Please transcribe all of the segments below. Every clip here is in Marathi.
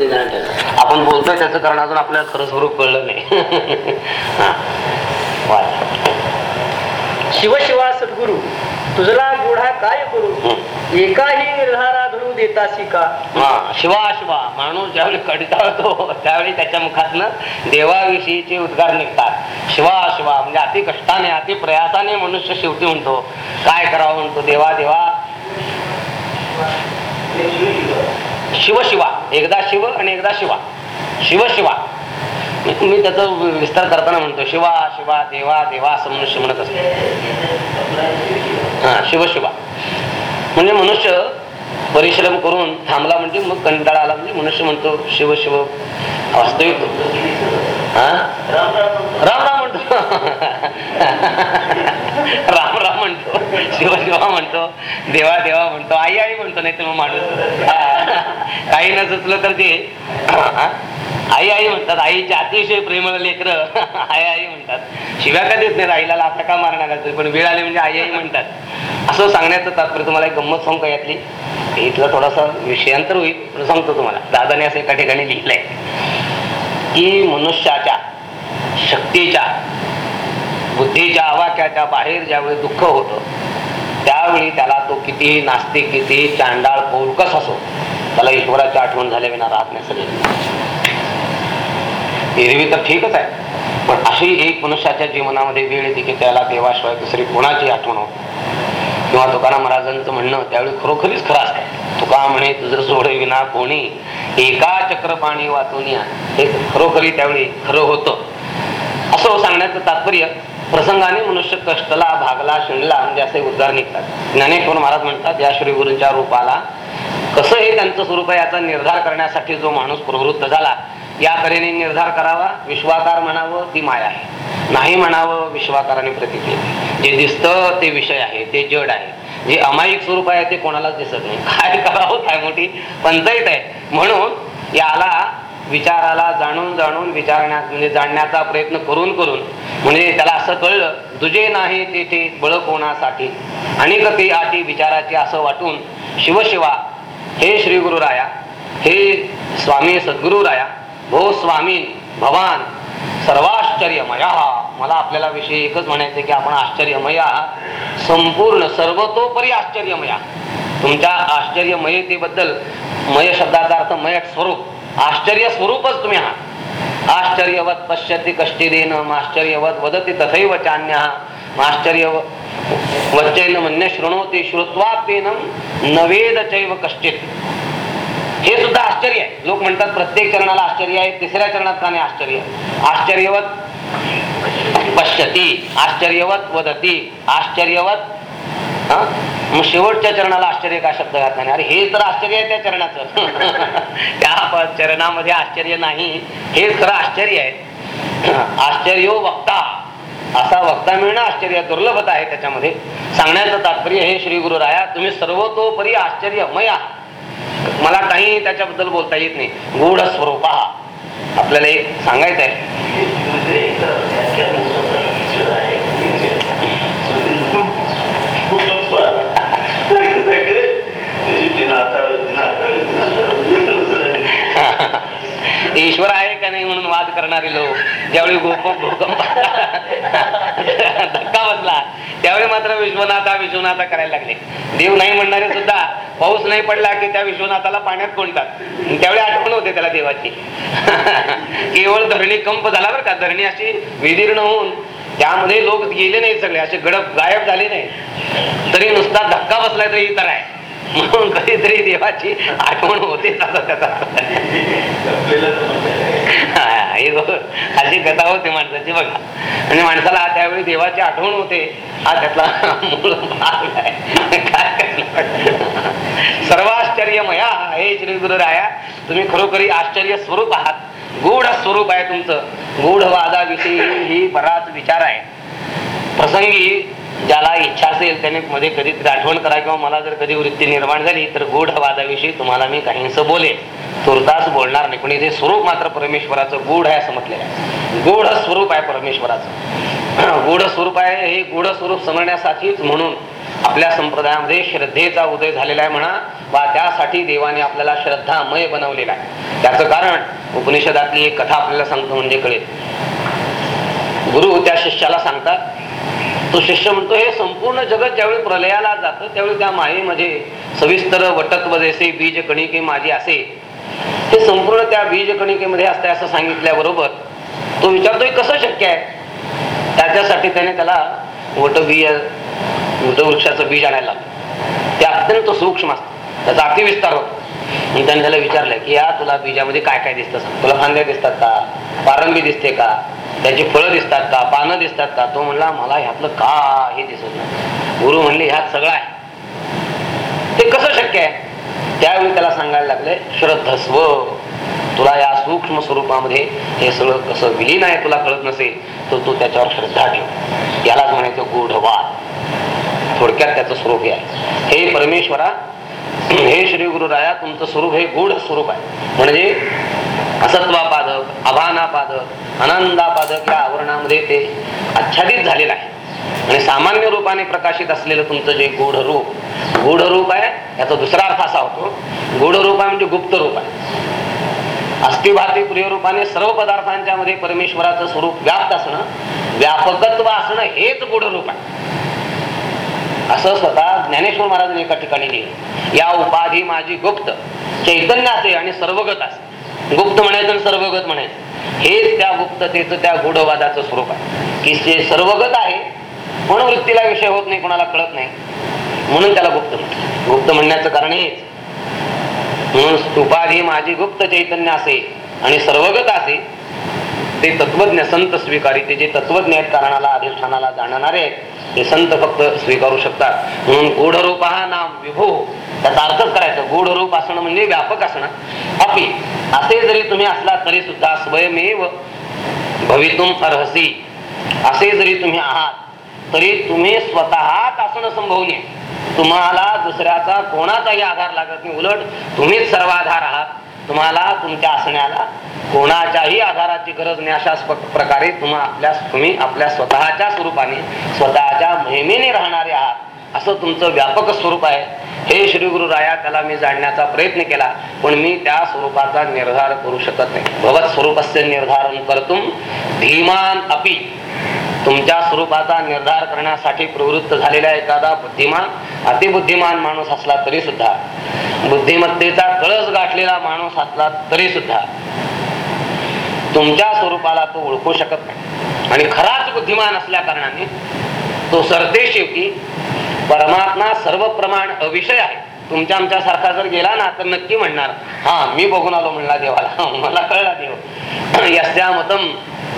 आपण बोलतोय त्याचं कारण अजून आपल्याला खरं स्वरूप कळलं नाही. हा. शिवशिवा सद्गुरु तुझला गुढा काय करू. एकाही निर्धारा धरू देतासी का हा. शिवा शिवा. माणूस ज्यावेळी कडिताळतो त्यावेळी त्याच्या मुखातनं देवाविषयीचे उद्गार निघतात. शिवा शिवा. म्हणजे अति कष्टाने अति प्रयासाने मनुष्य शेवटी म्हणतो काय करावं? म्हणतो देवा देवा. शिव शिवा. एकदा शिव आणि एकदा शिवा. शिव शिवा. मी त्याचा विस्तार करताना म्हणतो शिवा शिवा देवा देवा असं मनुष्य म्हणत असतो. हा शिव शिवा. म्हणजे मनुष्य परिश्रम करून थांबला म्हणजे मग कंटाळा आला म्हणजे मनुष्य म्हणतो शिव शिव. वास्तविक. हा? राम राम म्हणतो. राम राम म्हणतो. शिव शिवा म्हणतो. देवा देवा म्हणतो. आई आई म्हणतो नाही तर मग माणूस. काही न सुचलं तर ते. आई आई म्हणतात. आईचे अतिशय प्रेमळ लेकर. आई आई म्हणतात. शिव्या का देत नाही आईला लाथा का मारणार असेल पण वेळ आली म्हणजे आई आई म्हणतात. असं सांगण्याचं तात्पर्य तुम्हाला एक गंमत सांगू का यातली? इथला थोडासा विषयांतर होईल. पण सांगतो तुम्हाला. दादाने असं एका ठिकाणी लिहिलंय की मनुष्याच्या शक्तीच्या बुद्धीच्या आवाक्याच्या बाहेर ज्यावेळी दुःख होतं त्यावेळी त्याला तो कितीही नास्तिक कितीही चांडाळ पोलकस असो त्याला ईश्वराची आठवण झाल्या राहत नाही सगळे. एरवी तर ठीकच आहे पण अशी एक मनुष्याच्या जीवनामध्ये वेळ येते की त्याला देवाशिवाय दुसरी कोणाची आठवण होत किंवा तुकाराम महाराजांचं म्हणणं त्यावेळी खरोखरीच खरं असतं. तुका म्हणे तुझं सोडे विना कोणी एका चक्र पाणी वाचून या. हे खरोखरी त्यावेळी खरं होतं. असं सांगण्याचं तात्पर्य प्रसंगाने मनुष्य कष्टला भागला शिणला म्हणजे असे उद्गार निघतात. ज्ञानेश्वर महाराज म्हणतात या श्री गुरूंच्या रूपाला कसं हे त्यांचं स्वरूप आहे याचा निर्धार करण्यासाठी जो माणूस प्रवृत्त झाला या तऱ्हेने निर्धार करावा विश्वाकार म्हणावं ती माया आहे. नाही म्हणावं विश्वाकाराने प्रतिक्रिया जे दिसतं ते विषय आहे ते जड आहे. जे अमायिक स्वरूप आहे ते कोणालाच दिसत नाही. काय करावं काय मोठी पंचायत आहे. म्हणून याला विचाराला जाणून जाणून विचारण्यात म्हणजे जाणण्याचा प्रयत्न करून करून म्हणजे त्याला असं कळलं तुझे नाही तेथे बळ कोणासाठी अनेक ते आटी विचाराचे असं वाटून शिवशिवा हे श्री गुरुराया हे स्वामी सद्गुरु राया भो स्वामी भवान सर्वाश्चर्यमया. मला आपल्याला विषयी एकच म्हणायचं की आपण आश्चर्यमय संपूर्ण सर्वतोपरी आश्चर्यमया तुमच्या आश्चर्यमयतेबद्दल मय शब्दाचा अर्थ मय स्वरूप आश्चर्य स्वरूपच तुम्ही आहात. आश्चर्यवत पश्यती कष्टीदेन आश्चर्यवत वदती तथैव चान्य। आश्चर्य वच्चैन मन्य शृणोती श्रुत्वापेन नवेद चैव कष्टित हे सुद्धा आश्चर्य आहे। लोक म्हणतात प्रत्येक चरणाला आश्चर्य आहे तिसऱ्या चरणात का नाही आश्चर्य आश्चर्यवत पश्यती आश्चर्यवत वदती आश्चर्यवत मग शेवटच्या चरणाला आश्चर्य का शब्द घातला नाही? अरे हे तर आश्चर्य आहे त्या चरणाचं. त्या चरणामध्ये आश्चर्य नाही. हे खरं आश्चर्य आहे. आश्चर्यो वक्ता. असा वक्ता मिळणं आश्चर्य दुर्लभता आहे त्याच्यामध्ये. सांगण्याचं तात्पर्य हे श्री गुरु राया तुम्ही सर्वतोपरी आश्चर्यमय आहात. मला काही त्याच्याबद्दल बोलता येत नाही. गूढ स्वरूप आपल्याला एक सांगायचं आहे ईश्वर आहे का नाही म्हणून वाद करणारे लोक? ज्यावेळी भूकंप धक्का बसला त्यावेळी मात्र विश्वनाथा विश्वनाथा करायला लागले. देव नाही म्हणणारे सुद्धा पाऊस नाही पडला की त्या विश्वनाथाला पाण्यात कोणतात त्यावेळी आठवण होते त्याला देवाची. केवळ धरणी कंप झाला बरं का. धरणी अशी विदीर्ण होऊन त्यामध्ये लोक गेले नाही सगळे. असे गडप गायब झाले नाही तरी नुसता धक्का बसलाय तरी इतर आहे. म्हणून कधीतरी देवाची आठवण होते अशी कथा होते माणसाची बघा. आणि माणसाला त्यावेळी देवाची आठवण होते. हा त्यातला मूळ भाग आहे. काय करणार? सर्वाश्चर्यमया. हे श्री गुरु राया तुम्ही खरोखरी आश्चर्य स्वरूप आहात. गूढ स्वरूप आहे तुमचं. गूढ वादाविषयी ही बराच विचार आहे. प्रसंगी ज्याला इच्छा असेल त्याने मध्ये कधी आठवण करा किंवा मला जर कधी वृत्ती निर्माण झाली तर गूढ वादाविषयी तुम्हाला मी काहींच बोले तुर्तास बोलणार नाही. पण इथे स्वरूप मात्र परमेश्वराचं गूढ आहे असं म्हटलेलं आहे. गूढ स्वरूप आहे परमेश्वराचं. गूढ स्वरूप आहे हे गूढ स्वरूप समजण्यासाठीच म्हणून आपल्या संप्रदायामध्ये श्रद्धेचा उदय झालेला आहे म्हणा वा त्यासाठी देवाने आपल्याला श्रद्धामय बनवलेला आहे. त्याचं कारण उपनिषदातली एक कथा आपल्याला सांगतो म्हणजे कळेल. गुरु त्या शिष्याला सांगतात तो शिष्य म्हणतो हे संपूर्ण जगत ज्यावेळी प्रलयाला जातं त्यावेळी त्या मायेमध्ये सविस्तर वटत्व जैसे बीज कणिके माझी असे. हे संपूर्ण त्या बीज कणिकेमध्ये असते असं सांगितल्याबरोबर तो विचारतोय कसं शक्य आहे? त्याच्यासाठी त्याने त्याला वटबीय वटवृक्षाचं बीज आणायला लागलं ते अत्यंत सूक्ष्म असतं. त्याचा अतिविस्तार होतो. आणि त्यांनी त्याला विचारलं की या तुला बीजामध्ये काय काय दिसतं? तुला फांद्या दिसतात का? पारंबी दिसते का? त्याची फळं दिसतात का? पानं दिसतात का? तो म्हणला मला ह्यातलं काही दिसत नाही. गुरु म्हणले ह्यात सगळं आहे. ते कसं शक्य आहे? त्यावेळी त्याला सांगायला लागले श्रद्धस्व. तुला या सूक्ष्म स्वरूपामध्ये हे सगळं कसं विलीन आहे तुला कळत नसेल तर तू त्याच्यावर श्रद्धा ठेव. यालाच म्हणायचं गुढवाद थोडक्यात त्याचं स्वरूप आहे. हे परमेश्वरा हे श्री गुरुराया तुमचं स्वरूप हे गूढ स्वरूप आहे. म्हणजे असत्वापादक अभानापादक आनंदापादक या आवरणामध्ये ते आच्छादित झालेलं आहे. आणि सामान्य रूपाने प्रकाशित असलेलं तुमचं जे गूढ रूप गूढ रूप आहे याचा दुसरा अर्थ असा होतो गूढ रूप आहे म्हणजे गुप्त रूप आहे. अस्थिभाती प्रिय रूपाने सर्व पदार्थांच्या मध्ये परमेश्वराचं स्वरूप व्याप्त असणं व्यापकत्व असणं हेच गूढ रूप आहे. असं स्वतः ज्ञानेश्वर महाराजांनी एका ठिकाणी लिहिलं. या उपाधी माझी गुप्त चैतन्य असे आणि सर्वगत असे गुप्त म्हणायचं आणि सर्वगत म्हणायचं. हेच त्या गुप्ततेचं त्या गूढवादाचं स्वरूप आहे. की जे सर्वगत आहे म्हणून वृत्तीला विषय होत नाही कोणाला कळत नाही. म्हणून त्याला गुप्त म्हणतात गुप्त म्हणण्याचं कारण हेच. म्हणून उपाधी माझी गुप्त चैतन्य असे आणि सर्वगत असे ते तत्वज्ञ संत स्वीकारी ते जे तत्वज्ञ आहेत कारणाला अधिष्ठानाला जाणणारे आहेत. ते संत फक्त स्वीकारू शकतात. म्हणून गूढ रूप हा नाम विभो. त्याचा अर्थच करायचं गूढ रूप असणं म्हणजे व्यापक असणं. अपि असे जरी तुम्ही असला तरी सुद्धा स्वयमेव भवितुम अर्हसी. असे जरी तुम्ही आहात तरी तुम्ही स्वतःच असणं संभवनीय तुम्हाला दुसऱ्याचा कोणाचाही आधार लागत नाही. उलट तुम्हीच सर्वाधार आहात. तुम्हाला तुमच्या असण्याला कोणाच्याही आधाराची गरज नाही अशा प्रकारे तुम्हा आपल्या तुम्ही आपल्या स्वतःच्या स्वरूपाने स्वतःच्या महिमेने राहणारे आहात. असं तुमचं व्यापक स्वरूप आहे. हे श्री गुरु राया त्याला मी जाणण्याचा प्रयत्न केला पण मी त्या स्वरूपाचा निर्धार करू शकत नाही. भगवत स्वरूपाचे निर्धारण करतुम धीमान अपी तुमच्या स्वरूपाचा निर्धार करण्यासाठी प्रवृत्त झालेला एखादा बुद्धिमान अतिबुद्धिमान माणूस असला तरी सुद्धा बुद्धिमत्तेचा कळस गाठलेला माणूस असला तरी सुद्धा तुमच्या स्वरूपाला तो ओळखू शकत नाही. आणि खराच बुद्धिमान असल्या कारणाने तो सरते शेवटी परमात्मा सर्व प्रमाण अविषय आहे. तुमच्या आमच्या सारखा जर गेला ना तर नक्की म्हणणार हा मी बघून आलो म्हणला देवाला. मला कळला देव. यस्या मतम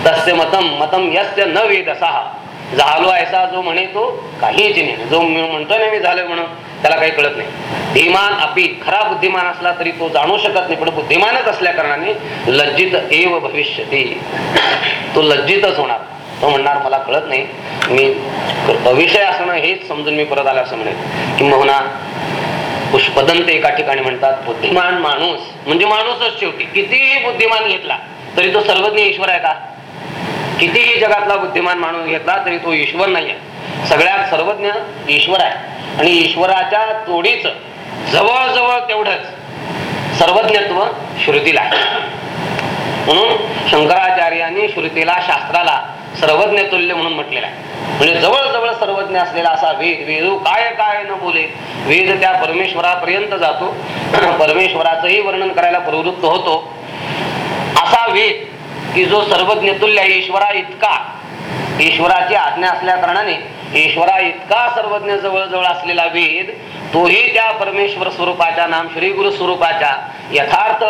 तस्य मतम मतम यस्य न वेद असा झालो ऐसा जो म्हणे तो काहीच नाही. जो मी म्हणतो ना मी झालोय म्हणून त्याला काही कळत नाही. धीमान अपी खरा बुद्धिमान असला तरी तो जाणू शकत नाही पण बुद्धिमानच असल्या कारणाने लज्जित एव भविष्यती. तो लज्जितच होणार. तो म्हणणार मला कळत नाही. मी अविषय असणं हेच समजून मी परत आलं असं म्हणेल किंवा पुष्पदंत एका ठिकाणी म्हणतात बुद्धिमान माणूस. म्हणजे माणूसच शेवटी. कितीही बुद्धिमान घेतला तरी तो सर्वज्ञ ईश्वर आहे का? कितीही जगातला बुद्धिमान माणूस घेतला तरी तो ईश्वर नाही आहे सगळ्यात सर्वज्ञ ईश्वर आहे. आणि ईश्वराच्या तोडीच जवळजवळ तेवढंच सर्वज्ञत्व श्रुतीला म्हणून शंकराचार्यांनी श्रुतीला शास्त्राला सर्वज्ञ तुल्य म्हणून म्हटलेला आहे. म्हणजे जवळजवळ सर्वज्ञ असलेला असा वेद वेदू हो, काय काय न बोले. वेद त्या परमेश्वरापर्यंत जातो. परमेश्वराचंही वर्णन करायला प्रवृत्त होतो. असा वेद की जो सर्वज्ञ तुल्य ईश्वरा इतका. ईश्वराची आज्ञा असल्या कारणाने ईश्वरा इतका सर्वज्ञ जवळजवळ असलेला वेद तोही त्या परमेश्वर स्वरूपाच्या नाम श्री गुरु स्वरूपाच्या यथार्थ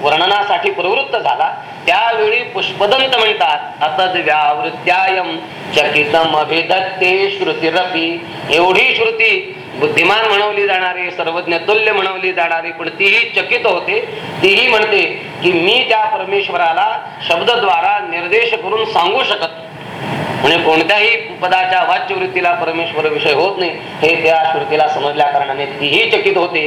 वर्णनासाठी प्रवृत्त झाला. त्यावेळी पुष्पदंत म्हणतात अतद व्यावृत्यायम चकितम अभिदत्ते श्रुतीरपी. एवढी श्रुती बुद्धिमान म्हणवली जाणारी सर्वज्ञ तुल्य म्हणवली जाणारी पण तीही चकित होते. तीही म्हणते की मी त्या परमेश्वराला शब्दद्वारा निर्देश करून सांगू शकत म्हणजे कोणत्याही पदाच्या वाच्य वृत्तीला परमेश्वर विषय होत नाही. हे त्या श्रुतीला समजल्या कारणाने तीही चकित होते.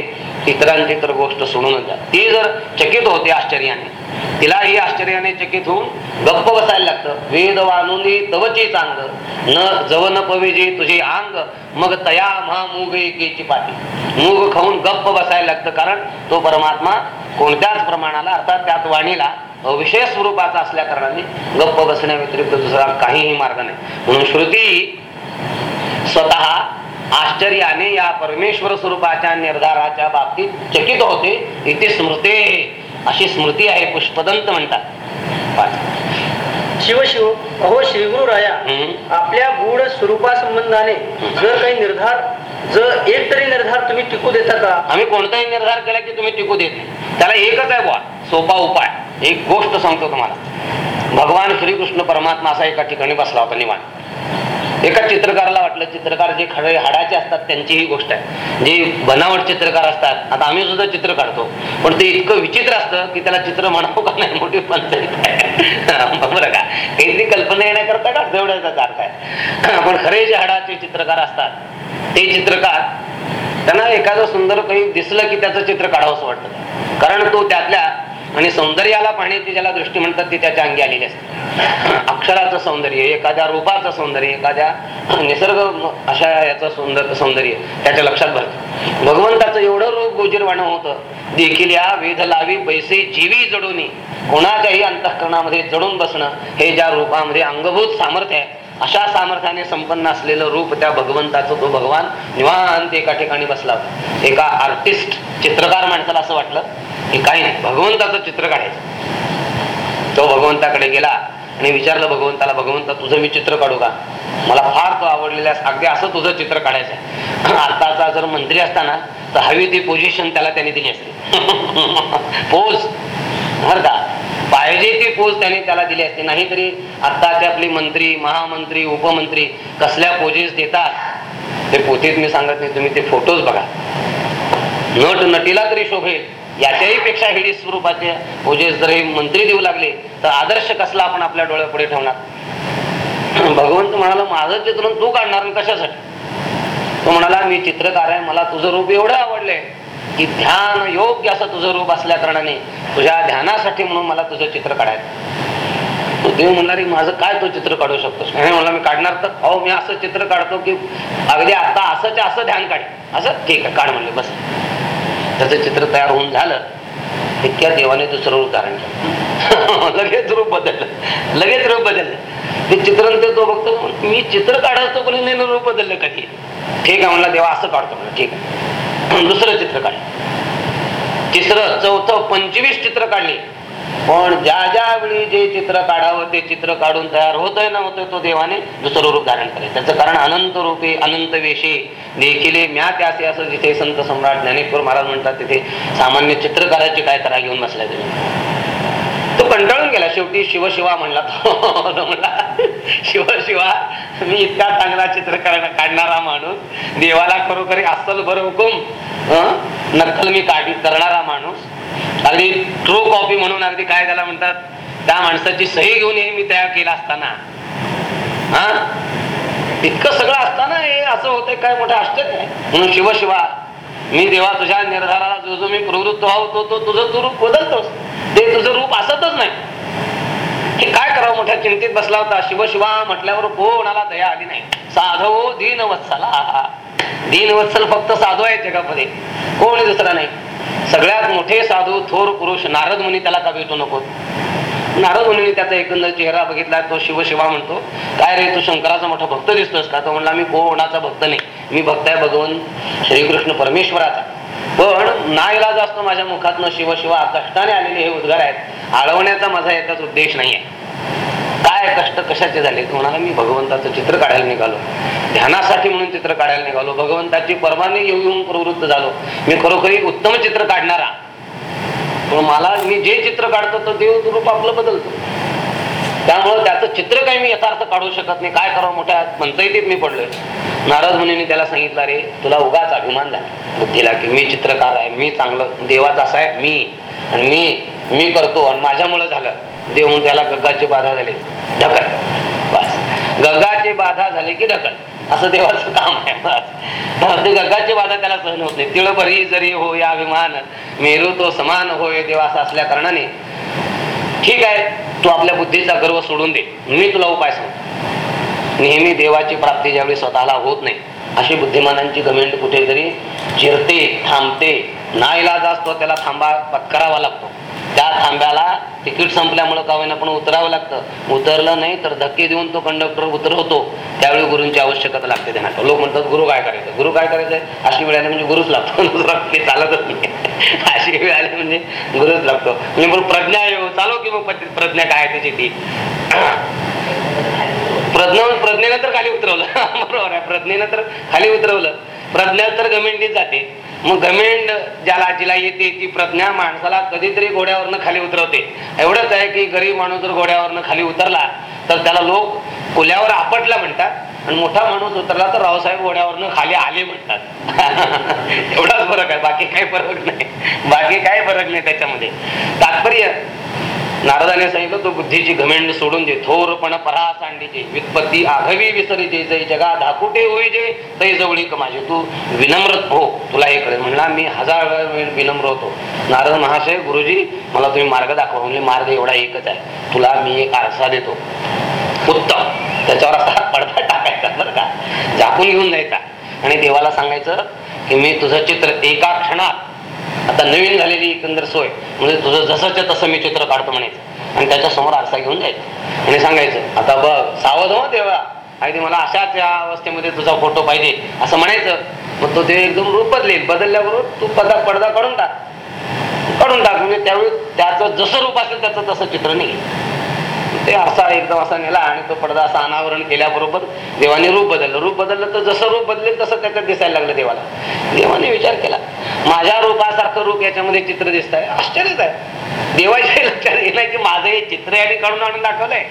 इतरांची तर गोष्ट सोडून द्या ती जर चकित होते आश्चर्याने तिलाही आश्चर्याने चकित होऊन गप्प बसायला लागतं. वेद वानुनी तवची चांग न जवन पवेजे तुझे अंग मग तया म्हा मूग एकेची पाठी मूग खाऊन गप्प बसायला लागतं कारण तो परमात्मा कोणत्याच प्रमाणाला अर्थात त्यात वाणीला विषय स्वरूपाचा असल्या कारणाने गप्प बसण्या व्यतिरिक्त दुसरा काहीही मार्ग नाही म्हणून श्रुती स्वतः आश्चर्याने या परमेश्वर स्वरूपाच्या निर्धाराच्या बाबतीत चकित होते इथे स्मृते अशी स्मृती आहे पुष्पदंत म्हणतात. शिव शिव अहो श्रीगुरु राया हम्म. आपल्या गूढ स्वरूपा संबंधाने जर काही निर्धार जर एक तरी निर्धार तुम्ही टिकू देता का आम्ही कोणताही निर्धार केला की तुम्ही टिकू देत. त्याला एकच आहे बुवा सोपा उपाय एक गोष्ट सांगतो तुम्हाला. भगवान श्रीकृष्ण परमात्मा असा एका ठिकाणी बसला होता निवांत. एका चित्रकाराला वाटलं चित्रकार जे खडे हाडाचे असतात त्यांची ही गोष्ट आहे. जे बनावट चित्रकार असतात आता आम्ही सुद्धा चित्र काढतो. पण ते इतकं विचित्र असतं की त्याला चित्र म्हणावं का नाही मोठी पंचायत बरं का काहीतरी कल्पना येण्याकरता का तेवढ्याचा अर्थ आहे? पण खरे जे हाडाचे चित्रकार असतात ते चित्रकार त्यांना एखादं सुंदर काही दिसलं की त्याचं चित्र काढावंसं वाटतं. कारण तो त्यातल्या आणि सौंदर्याला पाहण्याची ज्याला दृष्टी म्हणतात ती त्याच्या अंगी आलेली असते. अक्षराचं सौंदर्य एखाद्या रूपाचं सौंदर्य एखाद्या निसर्ग अशा याचं सौंदर्य सौंदर्य त्याच्या लक्षात भरतं. भगवंताचं एवढं रूप गोजीरवाणं होतं देखील या वेध लावी बैसे जीवी जडून. कोणाच्याही अंतःकरणामध्ये जडून बसणं हे ज्या रूपामध्ये अंगभूत सामर्थ्य आहे अशा सामर्थ्याने संपन्न असलेलं रूप त्या भगवंताचं तो भगवान निवांत एका ठिकाणी बसला एका आर्टिस्ट चित्रकार माणसाला असं वाटलं की काही नाही भगवंताचं चित्र काढायचं. तो भगवंताकडे गेला आणि विचारलं भगवंताला भगवंता तुझं मी चित्र काढू का? मला फार तो आवडलेला अगदी असं तुझं चित्र काढायचं आहे. आताचा जर मंत्री असताना तर हवी ती पोझिशन त्याला त्याने दिली असते. पोज बरं का पाहिजे ती पोज त्याने त्याला दिली असते. नाहीतरी आत्ताचे आपले मंत्री महामंत्री उपमंत्री कसल्या पोजेस देतात ते पोथीत मी सांगत नाही. तुम्ही ते फोटोज बघा. नट नटीला तरी शोभेल. याच्याही पेक्षा हिडी स्वरूपाचे पोजेस जर हे मंत्री देऊ लागले तर आदर्श कसला आपण आपल्या डोळ्यापुढे ठेवणार? भगवंत म्हणाला माझं चित्रण तू काढणार कशासाठी? तो म्हणाला मी चित्रकार आहे मला तुझं रूप एवढं आवडलंय की ध्यान योग्य असं तुझं रूप असल्या कारणाने तुझ्या ध्यानासाठी म्हणून मला तुझं चित्र काढायचं. देव म्हणला रे माझं काय तू चित्र काढू शकतोस? नाही म्हणला मी काढणार तर अहो मी असं चित्र काढतो की अगदी आता असंच्या असं ध्यान काढ असं ठीक आहे काढ म्हणले बस. त्याचं चित्र तयार होऊन झालं इतक्या देवाने दुसरं रूप धारण केलं. लगेच रूप बदललं. लगेच रूप बदललं. ते चित्र तो बघतो मी चित्र काढायचो पण नाही रूप बदललं कधी? ठीक आहे म्हणला देवा असं काढतो म्हणलं ठीक आहे. दुसरं चित्र काढलं. तिसरं चौथं पंचवीस चित्र काढली. पण ज्या ज्या वेळी जे चित्र काढावं ते चित्र काढून तयार होतंय ना होतं तो देवाने दुसरं रूप धारण करेल. त्याचं कारण अनंत रूपे अनंत वेशे देखील म्या त्याचे असं जिथे संत सम्राट ज्ञानेश्वर महाराज म्हणतात तिथे सामान्य चित्रकाराची काय तरा घेऊन बसलाय तुम्ही? तो कंटाळून गेला. शेवटी शिवशिवा म्हणला तो. म्हणला शिवशिवा मी इतका चांगला चित्र काढणारा माणूस देवाला खरोखरी अस्सल बरं हुकूम नक्कल मी काढ करणारा माणूस अगदी ट्रू कॉपी म्हणून अगदी काय त्याला म्हणतात त्या माणसाची सही घेऊन हे मी तयार केला असताना. हा? इतकं सगळं असताना हे असं होतंय काय मोठं आश्चर्य आहे. म्हणून शिवशिवा मी देवा तुझ्या निर्धाराला जो जो मी प्रवृत्त व्हावं तो तो तुझं तू रूप बदलतोस. ते तुझं रूप असतच नाही. हे काय करावं मोठ्या चिंतेत बसला होता? शिवशिवा म्हटल्यावर कोणाला दया आली नाही. साधव दीन वत्सला दीन वत्सल फक्त साधू आहे जगामध्ये. कोणी दुसरा नाही. सगळ्यात मोठे साधू थोर पुरुष नारद मुनी त्याला का भेटू नको नारद मुनी त्याचा एकंदर चेहरा बघितला तो शिवशिवा म्हणतो. काय रे तू शंकराचा मोठा भक्त दिसतोस का? तो म्हणला मी कोणाचा भक्त नाही. मी भक्त आहे भगवान श्रीकृष्ण परमेश्वराचा. पण नाईलाज असतो माझ्या मुखातनं शिवशिवा कष्टाने आलेले हे उद्गार आहेत. आळवण्याचा माझा याचाच उद्देश नाही आहे काय कष्ट कशाचे झाले? म्हणाला मी भगवंताचं चित्र काढायला निघालो. ध्यानासाठी म्हणून चित्र काढायला निघालो. भगवंताची परवानगी येऊ येऊन प्रवृत्त झालो. मी खरोखरी उत्तम चित्र काढणारा. पण मला मी जे चित्र काढतो तो देव रूप आपलं बदलतो. त्यामुळं त्याचं चित्र काही मी यथार्थ काढू शकत नाही. काय करावं मोठ्या पंचायतीत मी पडलोय. नारद मुनी त्याला सांगितलं रे तुला उगाच अभिमान झाला. बुद्धीला की मी चित्रकार आहे मी चांगलं देवाचा असा आहे मी. आणि मी मी करतो. आणि माझ्यामुळे झालं. देव म्हणून त्याला गग्गाची बाधा झाली. ढकल. बस. गगाची बाधा झाली की ढकल. असं देवाचं काम आहे. ते गगाची बाधा त्याला सहन होत नाही. तिळ बरी जरी हो या अभिमान मेरू तो समान होय देवा असं असल्या कारणाने ठीक आहे तू आपल्या बुद्धीचा गर्व सोडून दे. मी तुला उपाय सांगतो. नेहमी देवाची प्राप्ती ज्यावेळी स्वतःला होत नाही अशी बुद्धिमानांची गमेंट कुठेतरी चिरते थांबते. नाईलाज असतो त्याला थांबा पत्करावा लागतो. त्या थांब्याला तिकीट संपल्यामुळे का होईना पण उतरावं लागतं. उतरलं नाही तर धक्के देऊन तो कंडक्टर उतरवतो. त्यावेळी गुरुंची आवश्यकता लागते त्यांना. लोक म्हणतात गुरु काय करायचं गुरु काय करायचं अशी वेळ आली म्हणजे गुरुच लागतो. ते चालतच नाही. अशी वेळ आली म्हणजे गुरुच लागतो. म्हणजे मग प्रज्ञा येऊ चालू की मग प्रज्ञा काय आहे त्याची ती? प्रज्ञा प्रज्ञेनं तर खाली उतरवलं. बरोबर आहे. प्रज्ञेनं तर खाली उतरवलं. प्रज्ञा तर गमेंडीत जाते. मग गमेंड ज्याला जिला येते ती प्रज्ञा माणसाला कधीतरी घोड्यावरनं खाली उतरवते. एवढंच आहे की गरीब माणूस जर घोड्यावरनं खाली उतरला तर त्याला लोक कोल्यावर आपटला म्हणतात. आणि मोठा माणूस उतरला तर रावसाहेब घोड्यावरनं खाली आले म्हणतात. एवढाच फरक आहे बाकी काही फरक नाही. बाकी काही फरक नाही त्याच्यामध्ये. तात्पर्य नारदाने सांगितलं तो बुद्धीची घमेंड सोडून दे थोरपण परा सांडीचे व्युत्पत्ती आघवी विसरीचे जय जगा धाकुटे होईजे तै जवळी माझे तू विनम्र हो तुला हे कळेल. म्हणला मी हजार वेळ विनम्र होतो. नारद महाशय गुरुजी मला तुम्ही मार्ग दाखवा. म्हणजे मार्ग एवढा एकच आहे तुला मी एक आरसा देतो. उत्तम. त्याच्यावर असा पडदा टाकायचा बरं का. झाकून घेऊन जायचा आणि देवाला सांगायचं की मी तुझं चित्र एका क्षणात आता नवीन झालेली एकंदर सोय म्हणजे तुझं जसंच्या तसं मी चित्र काढतो म्हणायचं आणि त्याच्यासमोर आरसा घेऊन जायचं आणि सांगायचं आता बघ सावध हो देवा. अगदी मला अशाच या अवस्थेमध्ये तुझा फोटो पाहिजे. असं म्हणायचं. मग तो ते एकदम रूप बदलेल बदलल्याबरोबर तू पदा पडदा काढून टाक. काढून टाक म्हणजे त्यावेळी त्याचं जसं रूप असेल त्याचं तसं चित्र निघेल. ते असा एकदम असा नेला आणि तो पडदा असा अनावरण केल्याबरोबर देवाने रूप बदललं. रूप बदललं तर जसं रूप बदलेल तसं त्याच्यात दिसायला लागलं देवाला. देवाने विचार केला माझ्या रूपासारखं रूप याच्यामध्ये चित्र दिसत आहे आश्चर्यच आहे. देवाच्या लक्षात येईल की माझं हे चित्र याने काढून आणून दाखवलंय?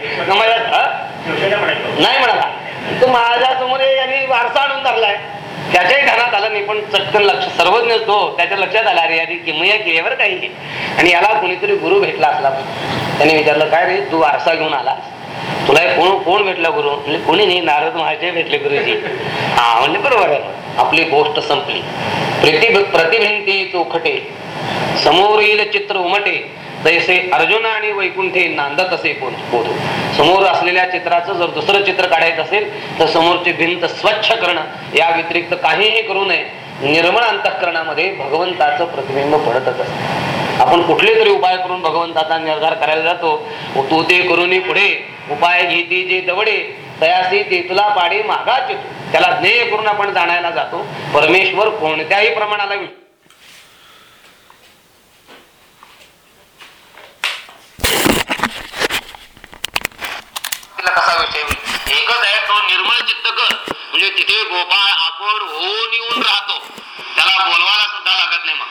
नाही म्हणाला. तो माझ्यासमोर यांनी वारसा आणून धरलाय. त्याच्याही ध्यानात आलं नाही पण चटकन लक्ष सर्वज्ञ तो त्याच्या लक्षात आला अरे याने किमया केल्यावर काही आणि याला कोणीतरी गुरु भेटला असला. त्याने विचारलं काय रे तू वारसा घेऊन आला तुला कोण कोण भेटला गुरु? म्हणजे कोणी नाही नारद महाराज भेटले गुरुजी. हा म्हणजे बरोबर आहे. आपली गोष्ट संपली. प्रतिभ प्रतिभिंती चोखटे समोर येईल चित्र उमटे तैसे अर्जुन आणि वैकुंठे नांदत असे पोधू समोर असलेल्या चित्राचं जर दुसरं चित्र काढायचं असेल तर समोरची भिंत स्वच्छ करणं या व्यतिरिक्त काहीही करू नये निर्मळ अंतःकरणामध्ये भगवंताचं प्रतिबिंब पडतच असत. आपण कुठले तरी उपाय करून भगवंताचा निर्धार करायला जातो. तू ते करून पुढे उपाय घेते जे दवडे तयासी ते तुला पाडे मागाच येतो त्याला ज्ञेय करून आपण जाणायला जातो. परमेश्वर कोणत्याही प्रमाणाला विष्णू तिला कसा विषय होईल एकच आहे तो निर्मळ चित्त कर म्हणजे तिथे गोपाळ आपण होऊन येऊन राहतो त्याला बोलवायला सुद्धा लागत नाही मग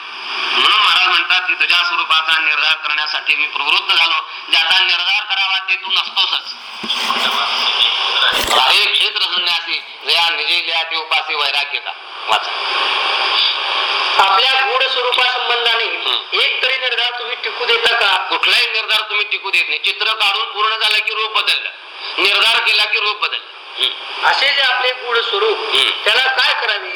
म्हणून महाराज म्हणतात की तुझ्या स्वरूपाचा निर्धार करण्यासाठी मी प्रवृत्त झालो. ज्याचा निर्धार करावा ते तू नसतोसच. क्षेत्र संन्यासी जया निजे लिया ते उपासे वैराग्य का वाचा. आपल्या गूढ स्वरूपा संबंधाने एक तरी निर्धार तुम्ही टिकू देता का? कुठलाही निर्धार तुम्ही टिकू देत नाही. चित्र काढून पूर्ण झालं की रूप बदललं. निर्धार केला की रूप बदललं. असे जे आपले गूढ स्वरूप. त्याला काय करावे?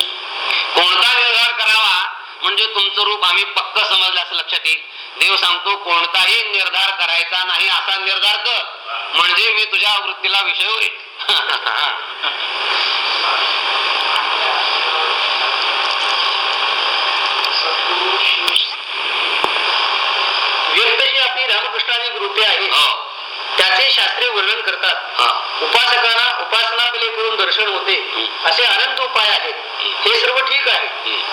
कोणता निर्धार करावा? म्हणजे तुमचं रूप आम्ही पक्क समजलं असं लक्षात येईल. देव सांगतो कोणताही निर्धार करायचा नाही असा निर्धार कर म्हणजे मी तुझ्या वृत्तीला विषय होईल व्यक्त जी आपली रामकृष्णाची आहे हो. त्याचे शास्त्रीय वर्णन करतात. उपासकांना उपासना करून दर्शन होते. असे अनंत उपाय आहेत हे सर्व ठीक आहे.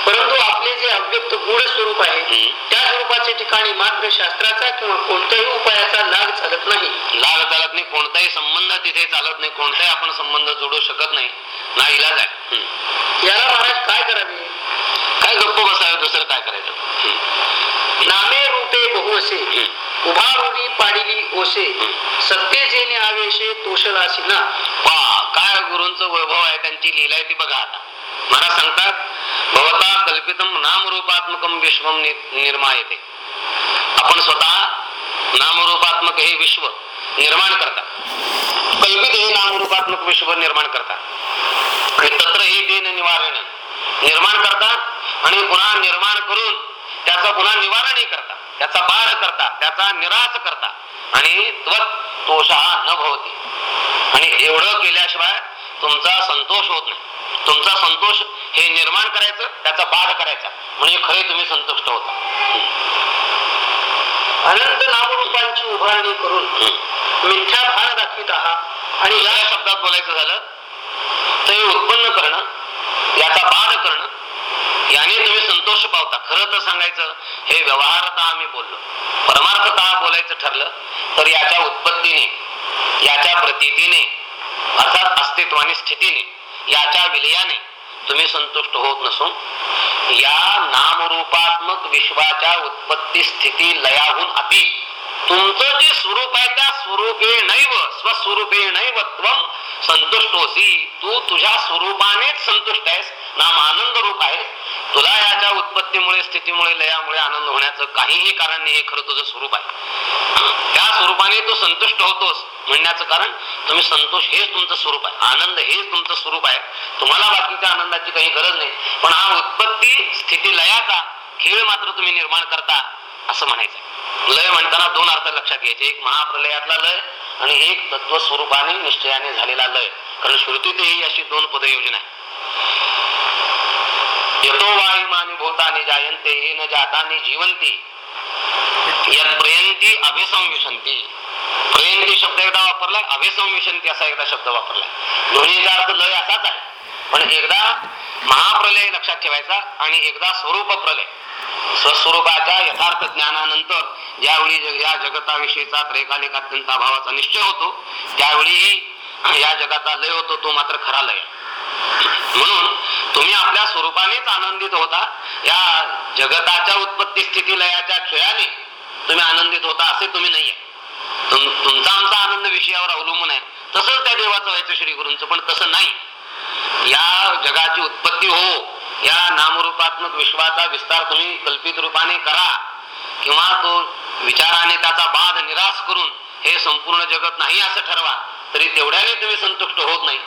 परंतु आपले जे अव्यक्त गूढ स्वरूप आहे. त्या स्वरूपाचे ठिकाणी मात्र शास्त्राचा किंवा कोणत्याही उपायाचा लाग चालत नाही लाल चालत नाही कोणताही संबंध तिथे चालत नाही कोणताही आपण संबंध जोडू शकत नाही ना इलाज आहे. याला महाराज काय करावे काय गप्प बसावं दुसरं काय करायचं. नामे रूपे बहु असे. उभा रूढी पाडिली ओसे. सत्य जेने आवेशे तोषलासी ना पहा काय गुरूंचं वैभव आहे त्यांची लीला आहे ती बघा आता महाराज सांगतात भवता कल्पितम नामरूपात्मकम विश्वम निर्माण येते आपण स्वतः नामरूपात्मक हे विश्व निर्माण करतात कल्पित हे नामरूपात्मक विश्व निर्माण करतात आणि तत्र हे तेन निवारण निर्माण करतात आणि पुन्हा निर्माण करून त्याचा पुन्हा निवारणही करता. त्याचा बाळ करता त्याचा निराश करता. आणि त्वत न भवते. आणि एवढं केल्याशिवाय तुमचा संतोष होत नाही. तुमचा संतोष हे निर्माण करायचं त्याचा बाध करायचा. म्हणजे खरे तुम्ही संतुष्ट होता. अनंत नामरूपांची उभारणी करून मिथ्या भान दाखवित आहात. आणि या शब्दात बोलायचं झालं तर हे उत्पन्न करणं याचा बाध करणं याने तुम्ही संतोष पावता. खरं तर सांगायचं हे व्यवहारता आम्ही बोललो. परमार्थता बोलायचं ठरलं तर याच्या उत्पत्तीने याच्या प्रतीतीने अर्थात अस्तित्वाने स्थितीने याच्या विलयाने तुम्ही संतुष्ट होत नसून या नामरूपात्मक विश्वाच्या उत्पत्ती स्थिती लयाहून अपि तुमचं जे स्वरूप आहे त्या स्वरूपे नैव स्वस्वरूपे नैव त्वम संतुष्ट होसी. तू तुझ्या स्वरूपानेच संतुष्ट आहेस. नाम आनंद रूप आहे तुला याच्या उत्पत्तीमुळे स्थितीमुळे लयामुळे आनंद होण्याचं काहीही कारण नाही हे खरं तुझं स्वरूप आहे. त्या स्वरूपाने तू संतुष्ट होतोस म्हणण्याचं कारण तुम्ही संतोष हेच तुमचं स्वरूप आहे. आनंद हेच तुमचं स्वरूप आहे. तुम्हाला बाकी त्या आनंदाची काही गरज नाही. पण हा उत्पत्ती स्थिती लयाचा खेळ मात्र तुम्ही निर्माण करता असं म्हणायचं लय म्हणताना दोन अर्थ लक्षात घ्यायचे. एक महाप्रलयातला लय आणि एक तत्व स्वरूपाने निश्चयाने झालेला लय. कारण श्रुतीतही अशी दोन पदयोजना आहे यतो वायुमानी भूतानी जायंते हे न जातानी जीवंती यत प्रयंती अभिसंविशंती प्रयंती शब्द एकदा वापरलाय अभिसंविशंती असा एकदा शब्द वापरलाय। दोन्हीचा अर्थ लय असाच आहे. पण एकदा महाप्रलय लक्षात ठेवायचा आणि एकदा स्वरूप प्रलय. स्वस्वरूपाच्या यथार्थ ज्ञानानंतर ज्यावेळी जग- या जगताविषयीचा त्रैकालिक अत्यंत अभावाचा निश्चय होतो त्यावेळी या जगाचा लय होतो तो मात्र खरा लय आहे. म्हणून तुम्ही आपल्या स्वरूपानेच आनंदित होता. या जगताच्या उत्पत्ती स्थिती लयाच्या खेळाने तुम्ही आनंदित होता असे तुम्ही नाहीये. तुम- तुमचा आमचा आनंद विषयावर अवलंबून आहे. तसंच त्या देवाचं व्हायचं श्री गुरूंचं पण तसं नाही. या जगाची उत्पत्ती हो या नामरूपात्मक विश्वाचा विस्तार तुम्ही कल्पित रूपाने करा किंवा तो विचाराने त्याचा बाध निराश करून हे संपूर्ण जगत नाही असं ठरवा. तरी तेवढ्याने तुम्ही संतुष्ट होत नाही.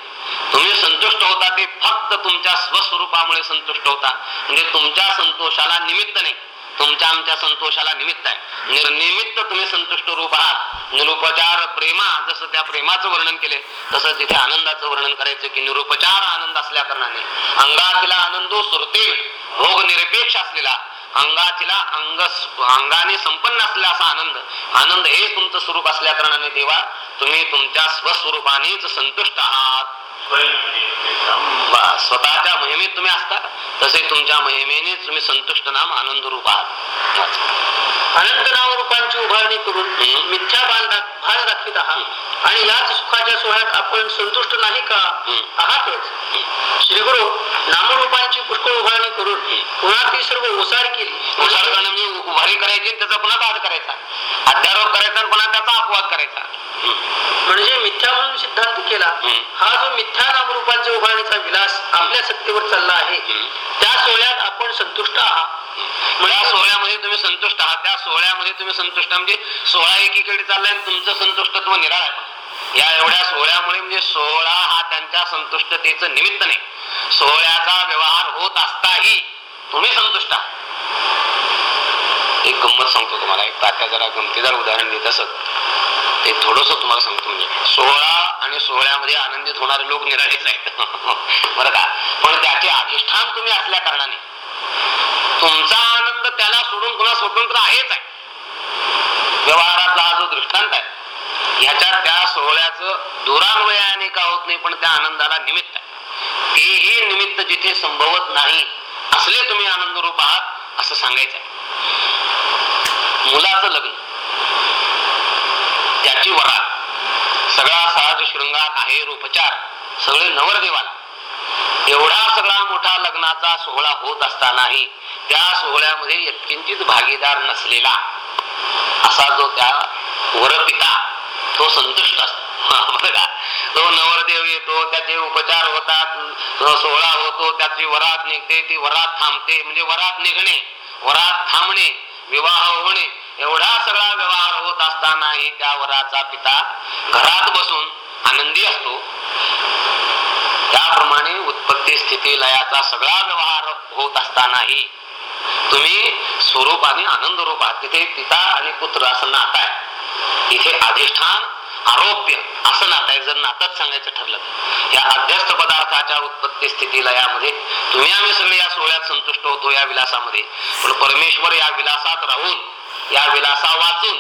तुम्ही संतुष्ट होता ते फक्त तुमच्या स्वस्वरूपामुळे संतुष्ट होता. म्हणजे तुमच्या संतोषाला निमित्त नाही. तुमच्या आमच्या संतोषाला निमित्त आहे. म्हणजे निर्निमित्त तुम्ही संतुष्ट रूप आहात. म्हणजे निरुपचार प्रेमा जसं त्या प्रेमाचं वर्णन केले तसं तिथे आनंदाचं वर्णन करायचं की निरुपचार आनंद असल्या कारणाने. अंगातला आनंदो सुरते भोग निरपेक्ष असलेला अंगातीला अंग अंगाने संपन्न असलेला असा आनंद. आनंद हे तुमचं स्वरूप असल्या कारणाने देवा तुम्ही तुमच्या स्वस्वरूपानेच संतुष्ट आहात. स्वतःच्या महिमेत तुम्ही असता तसे तुमच्या महिमेने तुम्ही संतुष्ट नाम आनंद रूप आहात. अनंत नामरूपांची उभारणी करून. मिथ्या भान भान दाखवित आहात. आणि याच सुखाच्या सोहळ्यात आपण संतुष्ट नाही का. आहातच श्री गुरु नामरूपांची पुष्कळ उभारणी करून पुन्हा ती सर्व ओसाड केली. उसार करणं म्हणजे उभारी करायची त्याचा पुन्हा बाध करायचा. अध्यारोप करायचा आणि पुन्हा त्याचा अपवाद करायचा. म्हणजे मिथ्या म्हणून सिद्धांत केला. हा जो मिथ्या नामरूपांच्या उभारणीचा विलास आपल्या सत्तेवर चालला आहे. त्या सोहळ्यात आपण संतुष्ट आहात. त्या सोहळ्यामध्ये तुम्ही संतुष्ट आहात. त्या सोहळ्यामध्ये तुम्ही संतुष्ट म्हणजे सोहळा एकीकडे चाललाय आणि तुमचं संतुष्टत्व निराळ आहे. या एवढ्या सोहळ्यामुळे म्हणजे सोहळा हा त्यांच्या संतुष्टतेचं निमित्त नाही. सोहळ्याचा व्यवहार होत असताही तुम्ही संतुष्ट आहात. एक गंमत सांगतो तुम्हाला. एक तात्या जरा गमतीदार उदाहरण देत असत. ते थोडस तुम्हाला सांगतो म्हणजे सोहळा आणि सोहळ्यामध्ये आनंदित होणारे लोक निराळेच आहेत. बरं का? पण त्याचे अधिष्ठान तुम्ही असल्या कारणाने. तुमचा आनंद त्याला सोडून पुन्हा स्वतंत्र आहेच आहे. व्यवहारातला हा जो दृष्टांत आहे ह्याच्यात त्या सोहळ्याचं दुरान्वयाने का होत नाही पण त्या आनंदाला निमित्त आहे. तेही निमित्त जिथे संभवत नाही असले तुम्ही आनंद रूप आहात असं सांगायचं आहे. मुलाचं लग्न. त्याची वरात सगळा साज शृंगार आहे उपचार सगळे नवरदेवाला. एवढा सगळा मोठा लग्नाचा सोहळा होत असतानाही त्या सोहळ्यामध्ये यत्किंचित भागीदार नसलेला असा जो त्या वरपिता तो संतुष्ट असतो. का? तो नवरदेव येतो त्याचे उपचार होतात सोहळा होतो त्याची वरात निघते ती वरात थांबते म्हणजे वरात निघणे वरात थांबणे विवाह होणे एवढा सगळा व्यवहार होत असतानाही त्या वराचा पिता घरात बसून आनंदी असतो. त्याप्रमाणे उत्पत्ती स्थिती लयाचा सगळा व्यवहार होत असतानाही तुम्ही स्वरूपाने आनंद रूप आहात. तिथे पिता आणि पुत्र असं नात आहे. इथे अधिष्ठान आरोप्य असं नात आहे. जर नातच सांगायचं ठरलं या अध्यस्त पदार्थाच्या उत्पत्ती स्थिती लयामध्ये तुम्ही आम्ही सगळे या सोहळ्यात संतुष्ट होतो या विलासामध्ये. पण परमेश्वर या विलासात राहून या विलासा वाचून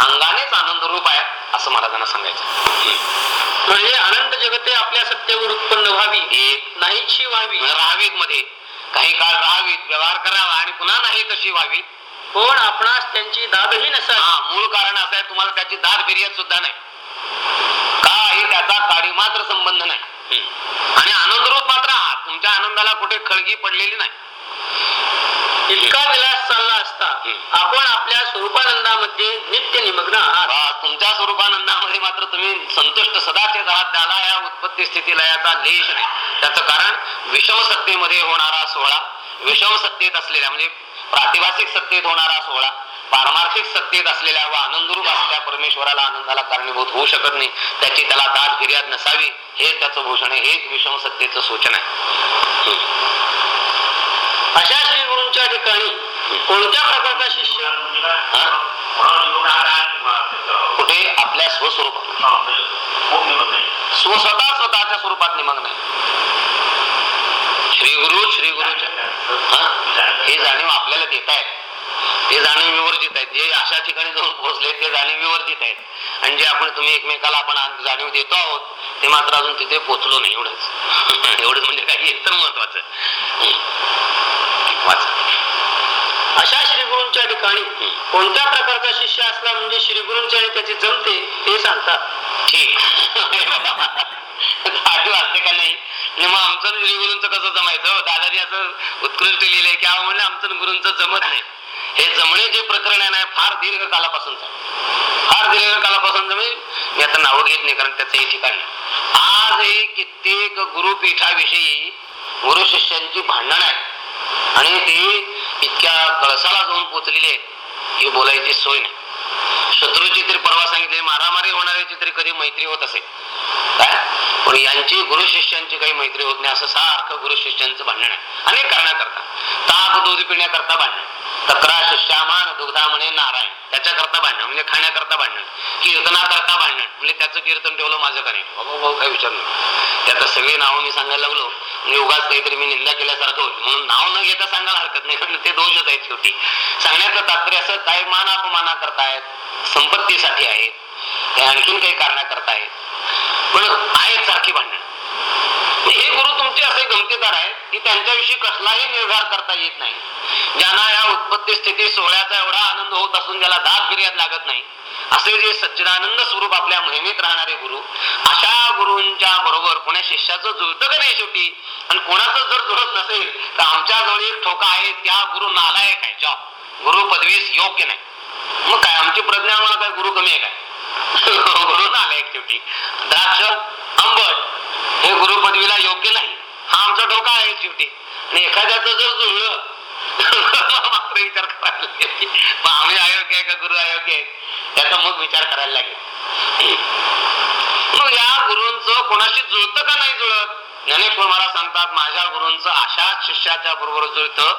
अंगानेच आनंद रूप आहे असं महाराजांना सांगायचं. म्हणजे अनंत जगते आपल्या सत्तेवर उत्पन्न व्हावी एक नाहीची व्हावी. राहावीत मध्ये काही काळ राहावीत व्यवहार करावा आणि पुन्हा नाही तशी व्हावीत. पण आपणास त्यांची दादही नसावी. हा मूळ कारण असं आहे तुम्हाला त्याची दाद फिर्याद सुद्धा नाही. काही त्याचा काडी मात्र संबंध नाही. आणि आनंदरूप मात्र आहात. तुमच्या आनंदाला कुठे खळगी पडलेली नाही. इतका विलास चालला असता. आपण आपल्या स्वरूपानंदामध्ये नित्य निमग्न आहात. तुमच्या स्वरूपानंदामध्ये मात्र तुम्ही संतुष्ट सदाचेत आहात. त्याला या उत्पत्ती स्थिती लयाचा लेश नाही. त्याचं कारण विषम सत्तेमध्ये होणारा सोहळा विषम सत्तेत असलेल्या म्हणजे प्रातिभासिक सत्तेत होणारा सोहळा पारमार्थिक सत्तेत असलेल्या व आनंदरूप असलेल्या परमेश्वराला आनंदाला कारणीभूत होऊ शकत नाही. त्याची त्याला दाद फिर्याद नसावी हेच त्याचं भूषण आहे. हेच विषम सत्तेचं सूचन आहे. अशा श्री गुरूंच्या ठिकाणी कोणत्या प्रकारचा शिष्य? हा? कुठे? आपल्या स्वस्वरूपात. स्व स्वतः स्वतःच्या स्वरूपात निमग्न आहे. श्री गुरु श्री गुरुच्या हा? हे जाणीव आपल्याला देत आहेत ते जाणीव विवर्जित आहेत. जे अशा ठिकाणी जाऊन पोहोचले ते जाणीव विवर्जित आहेत. आणि जे आपण तुम्ही एकमेकाला आपण जाणीव देतो आहोत ते मात्र अजून तिथे पोहोचलो नाही एवढंच. एवढंच म्हणजे काही एक तर महत्वाचं अशा श्रीगुरूंच्या ठिकाणी कोणत्या प्रकारचा शिष्य असला म्हणजे श्री आणि त्याचे जमते ते सांगतात. ठीक. दाढी का नाही? मग आमचं आणि श्री कसं जमायचं? दादाजी असं उत्कृष्ट लिहिलंय की आम्हाला आमचं गुरूंचं जमत नाही. हे जमणे जे प्रकरण आहे ना फार दीर्घ कालापासून फार दीर्घ कालापासून जमे म्हणजे मी आता नावं घेत नाही कारण त्याचं हे ठिकाण नाही. आजही कित्येक गुरुपीठाविषयी गुरु शिष्यांची भांडण आहे आणि ती इतक्या कळसाला जाऊन पोचलेली आहेत ही बोलायची सोय नाही. शत्रूची तरी परवा सांगितले मारामारी होणाऱ्याची तरी कधी मैत्री होत असेल. काय? पण यांची गुरु शिष्यांची काही मैत्री होत नाही असं सारखं गुरु शिष्यांचं भांडण आहे. अनेक कारणाकरता. ताक दूध पिण्याकरता भांडण तक्रा शिष्यामान दुग्धा म्हणे नारायण. त्याच्याकरता भांडण म्हणजे खाण्याकरता भांडण कीर्तनाकरता भांडण. म्हणजे त्याचं कीर्तन ठेवलं माझं करेन बाबा भाऊ काय विचार नाही त्यात सगळे नावं मी सांगायला लागलो. म्हणजे उगाच काहीतरी मी निंदा केल्यासारखं होईल. म्हणून नाव न घेता सांगायला हरकत नाही कारण ते दोषच आहेत शेवटी. सांगण्याचं तात्पर्य असं काय मान अपमाना करतायत संपत्तीसाठी आहेत. ते आणखीन काही कारणाकरता आहेत. पण आहेत सारखी भांडण. हे गुरु तुमचे असे गमतीदार आहेत की त्यांच्याविषयी कसलाही निर्धार करता येत नाही. ज्यांना या उत्पत्ती स्थिती सोहळ्याचा एवढा आनंद होत असून ज्याला दाद फिर्याद लागत नाही असे जे सच्चिदानंद स्वरूप आपल्या मोहिमेत राहणारे गुरु अशा गुरूंच्या बरोबर कोण्या शिष्याचं जुळतं का नाही शेवटी? आणि कोणाचं जर जुळत नसेल तर आमच्या जवळ एक ठोका आहे त्या गुरु नालायक आहे जॉब. गुरु पदवीस योग्य नाही. मग काय आमची प्रज्ञा आम्हाला काय गुरु कमी आहे काय? गुरु नालायक शेवटी. द्राक्ष आंबट. हे गुरु पदवीला योग्य नाही. हा आमचा डोका आहे शेवटी. आणि एखाद्याचं जर जुळलं मात्र विचार करायला मग आम्ही अयोग्य आहे का गुरु अयोग्य आहे? त्याचा मग विचार करायला लागेल. मग या गुरुंच कोणाशी जुळतं का नाही जुळत? ज्ञानेश्वर मला सांगतात माझ्या गुरूंचं अशाच शिष्याच्या बरोबर जुळतं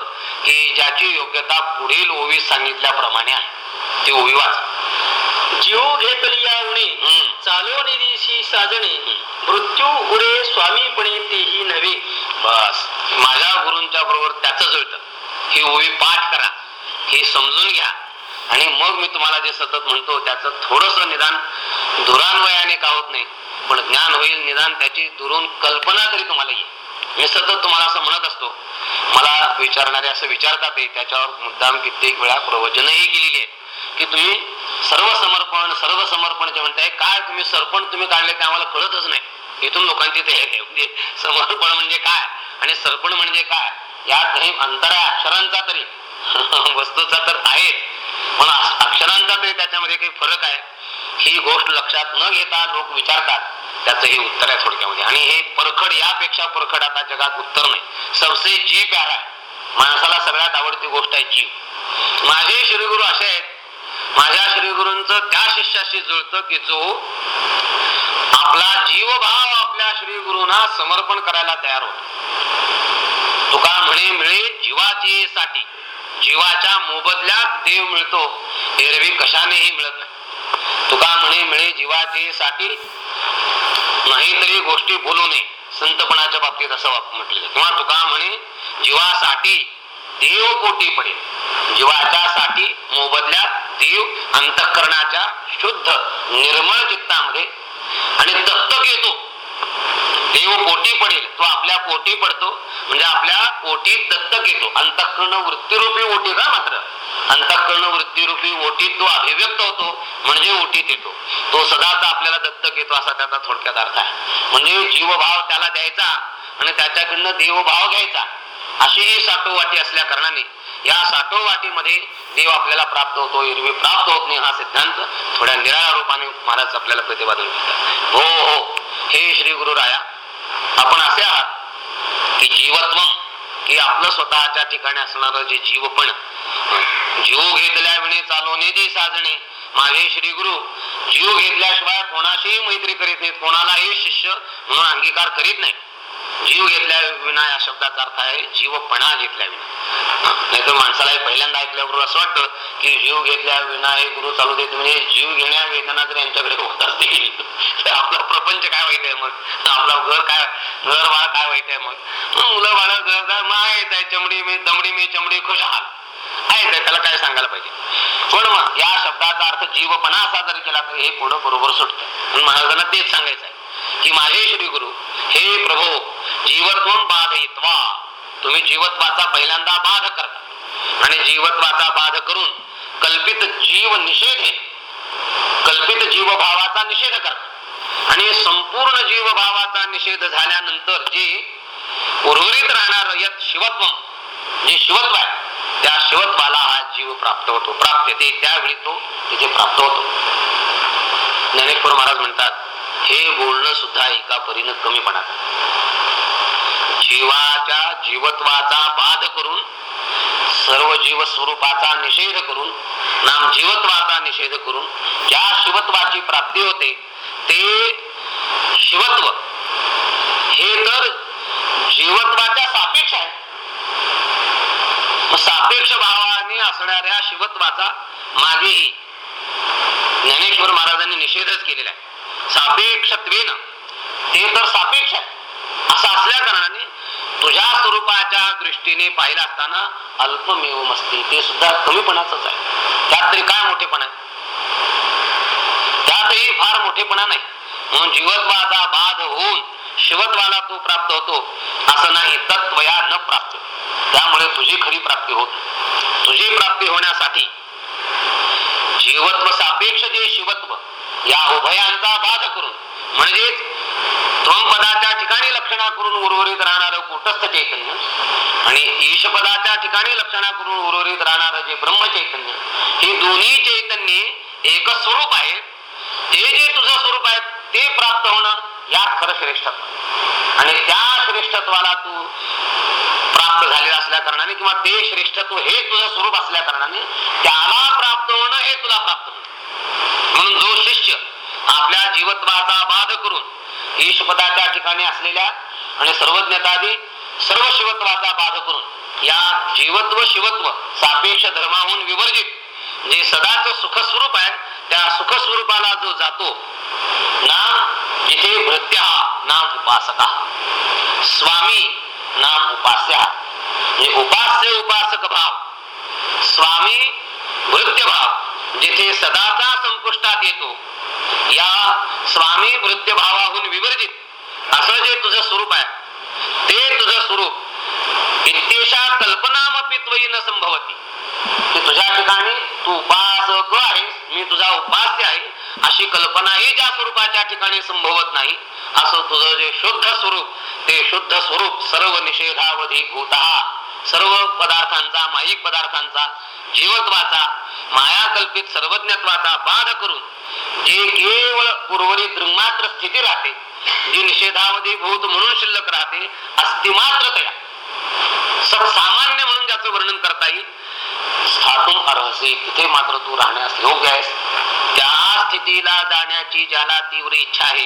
की ज्याची योग्यता पुढील ओवी सांगितल्याप्रमाणे आहे. ती ओवी वाच. जीव घेतली या उणे. चालो निधीशी साजणे मृत्यू उडे स्वामीपणे तेही नव्हे बस. माझ्या गुरूंच्या बरोबर त्याच जुळतं ही ओवी पाठ करा हे समजून घ्या. आणि मग मी तुम्हाला जे सतत म्हणतो त्याचं थोडस निदान दुरान्वयाने का होत नाही? पण ज्ञान होईल निदान त्याची दुरून कल्पना तरी तुम्हाला येईल. मी सतत तुम्हाला असं म्हणत असतो. मला विचारणारे असं विचारतात त्याच्यावर मुद्दाम कित्येक वेळा प्रवचनही केलेली आहे की तुम्ही सर्व समर्पण सर्व समर्पण जे म्हणताय काय तुम्ही सरपण तुम्ही काढले ते आम्हाला कळतच नाही. इथून लोकांची ते म्हणजे समर्पण म्हणजे काय? आणि सरपण म्हणजे काय? यात काही अंतर आहे अक्षरांचा तरी. वस्तूचा तर आहे पण अक्षरांचा तरी त्याच्यामध्ये काही फरक आहे. ही गोष्ट लक्षात न घेता लोक विचारतात. त्याचं हे उत्तर आहे थोडक्यामध्ये. आणि हे परखड यापेक्षा परखड आता जगात उत्तर नाही. सबसे जी प्यारा आहे माणसाला सगळ्यात आवडती गोष्ट आहे जीव. माझे श्रीगुरु असे आहेत. माझ्या श्रीगुरूंच त्या शिष्याशी जुळतं की जो आपला जीवभाव आपल्या श्रीगुरूंना समर्पण करायला तयार होतो. तुका म्हणे मिळे जीवाची साठी जीवाच्या मोबदल्यात देव मिळतो. एरवी कशानेही मिळत नाही. तुका म्हणे मिळे जीवाचे साठी नाहीतरी गोष्टी बोलू नये. संतपणाच्या बाबतीत असं म्हटलेलं किंवा तुका म्हणे जीवासाठी देव कोटी पडेल. जीवाच्या साठी मोबदल्यात देव अंतःकरणाच्या शुद्ध निर्मळ चित्तामध्ये आणि दत्तक येतो. देव कोटी पडेल तो आपल्या पोटी पडतो. म्हणजे आपल्या पोटी दत्तक येतो अंतःकरण वृत्तीरूपी ओटी का मात्र? अंतःकरण वृत्तीरूपी ओटीत तो अभिव्यक्त होतो म्हणजे ओटीत येतो. तो सदाच आपल्याला दत्तक येतो असा त्याचा थोडक्यात अर्थ आहे. म्हणजे जीवभाव त्याला द्यायचा आणि त्याच्याकडनं देवभाव घ्यायचा. अशी ही साठोवाटी असल्या कारणाने या साठोवाटीमध्ये देव आपल्याला प्राप्त होतो एरवी प्राप्त होत नाही हा सिद्धांत थोड्या निराळ्या रूपाने महाराज आपल्याला प्रतिपादन करतात. हो हो. हे श्री गुरु राया आपण असे आहात की जीवत्व की आपलं स्वतःच्या ठिकाणी असणार जे जीवपण जीव घेतल्या विणे चालवणे जे साजणे माझे श्री गुरु जीव घेतल्याशिवाय कोणाशीही मैत्री करीत नाहीत कोणालाही शिष्य म्हणून अंगीकार करीत नाही जीव घेतल्या विना या शब्दाचा अर्थ आहे जीवपणा घेतल्या विना. नाही तर माणसाला पहिल्यांदा ऐकल्याबरोबर असं वाटतं की जीव घेतल्या विना हे गुरु चालू देत म्हणजे जीव घेण्या वेदना जर यांच्याकडे होत असतील तर आपला प्रपंच काय वाईट आहे मग? आपला घर काय घर बाळ काय वाईट आहे मग? मुलं बाळ घर मग आहे चमडी मी दमडी मी चमडी खुशहाल आहेच आहे त्याला काय सांगायला पाहिजे? पण मग या शब्दाचा अर्थ जीवपणा असा जर केला तर हे पुढं बरोबर सुटत. महाराजांना तेच सांगायचं आहे की माझे श्री गुरु हे प्रभू जीवत्व बाधयित्वा. तुम्ही जीवत्वाचा पहिल्यांदा बाध करता. आणि जीवत्वाचा बाध करून कल्पित जीव निषेध कल्पित जीवभावाचा निषेध करता. आणि संपूर्ण जीवभावाचा निषेध झाल्यानंतर जे उर्वरित राहणार यत शिवत्व जे शिवत्व आहे त्या शिवत्वाला हा जीव प्राप्त होतो. प्राप्त ते त्यावेळी तो तिथे प्राप्त होतो. ज्ञानेश्वर महाराज म्हणतात हे बोलणं सुद्धा एका परीनं कमीपणा जीवाच्या जीवत्वाचा बाध करून सर्व जीव स्वरूपाचा निषेध करून नाम जीवत्वाचा निषेध करून ज्या शिवत्वाची प्राप्ती होते ते शिवत्व. हे तर जीवत्वाच्या सापेक्ष आहे. सापेक्ष भावाने असणाऱ्या शिवत्वाचा मागेही ज्ञानेश्वर महाराजांनी निषेधच केलेला आहे. सापेक्षत्वेन ते तर सापेक्ष आहे. असं असल्या कारणाने तुझ्या स्वरूपाच्या दृष्टीने पाहिलं असताना अल्पमेव मस्ती ते सुद्धा कमीपणाच आहे. त्यात तरी काय मोठेपणा आहे? त्यातही फार मोठेपणा नाही. म्हणून जीवत्वाचा बाध होऊन शिवत्वाला तू प्राप्त होतो असं नाही तत्वया न प्राप्त. त्यामुळे तुझी खरी प्राप्ती होत तुझी प्राप्ती होण्यासाठी जीवत्व सापेक्ष जे शिवत्व या उभयांचा बाध करून म्हणजेच त्वमपदाच्या ठिकाणी लक्षणा करून उर्वरित राहणारं कुटस्थ चैतन्य आणि ईशपदाच्या ठिकाणी लक्षणा करून उर्वरित राहणारं जे ब्रह्म चैतन्य हे दोन्ही चैतन्य एक स्वरूप आहे ते जे तुझं स्वरूप आहे ते प्राप्त होणं यात खरं श्रेष्ठत्व आणि त्या श्रेष्ठत्वाला तू प्राप्त झालेला असल्या कारणाने किंवा ते श्रेष्ठत्व हे तुझं स्वरूप असल्या कारणाने त्याला प्राप्त होणं हे तुला प्राप्त होणं म्हणून जो शिष्य आपल्या जीवत्वाचा बाध करून ईशपदाच्या ठिकाणी असलेल्या आणि सर्वज्ञतादी सर्व शिवत्वाचा बाध करून या जीवत्व शिवत्व सापेक्ष धर्माहून विवर्जित जे सदाच सुखस्वरूप आहे त्या सुखस्वरूपाला जो जातो नाम जिथे भृत्या नाम उपासका. स्वामी नाम उपास्या. म्हणजे उपास्य उपासक भाव. स्वामी भृत्य भाव जिथे सदाचा संपुष्टात येतो या स्वामी भृत्य भावाहून विवर्जित असं जे तुझं स्वरूप आहे ते तुझं स्वरूप इत्येशा कल्पनामपित्वयी न संभवती. की तुझ्या ठिकाणी तू उपासक आहेस मी तुझा उपास्य आहे अशी कल्पनाही ज्या स्वरूपाच्या ठिकाणी संभवत नाही असं तुझं जे शुद्ध स्वरूप ते शुद्ध स्वरूप सर्व निषेधावधी भूता सर्व पदार्थांचा माईक पदार्थांचा जीवत्वाचा माया कल्पित सर्वज्ञत्वाचा बाध करून जे केवळ उर्वरित मात्र स्थिती राहते जी निषेधामध्ये भूत म्हणून शिल्लक राहते अस्तिमात्र तया. सामान्य म्हणून ज्याचं वर्णन करता येईल स्थातून अर्हसे तिथे मात्र तू राहण्यास योग्य आहेस. त्या स्थितीला जाण्याची ज्याला तीव्र इच्छा आहे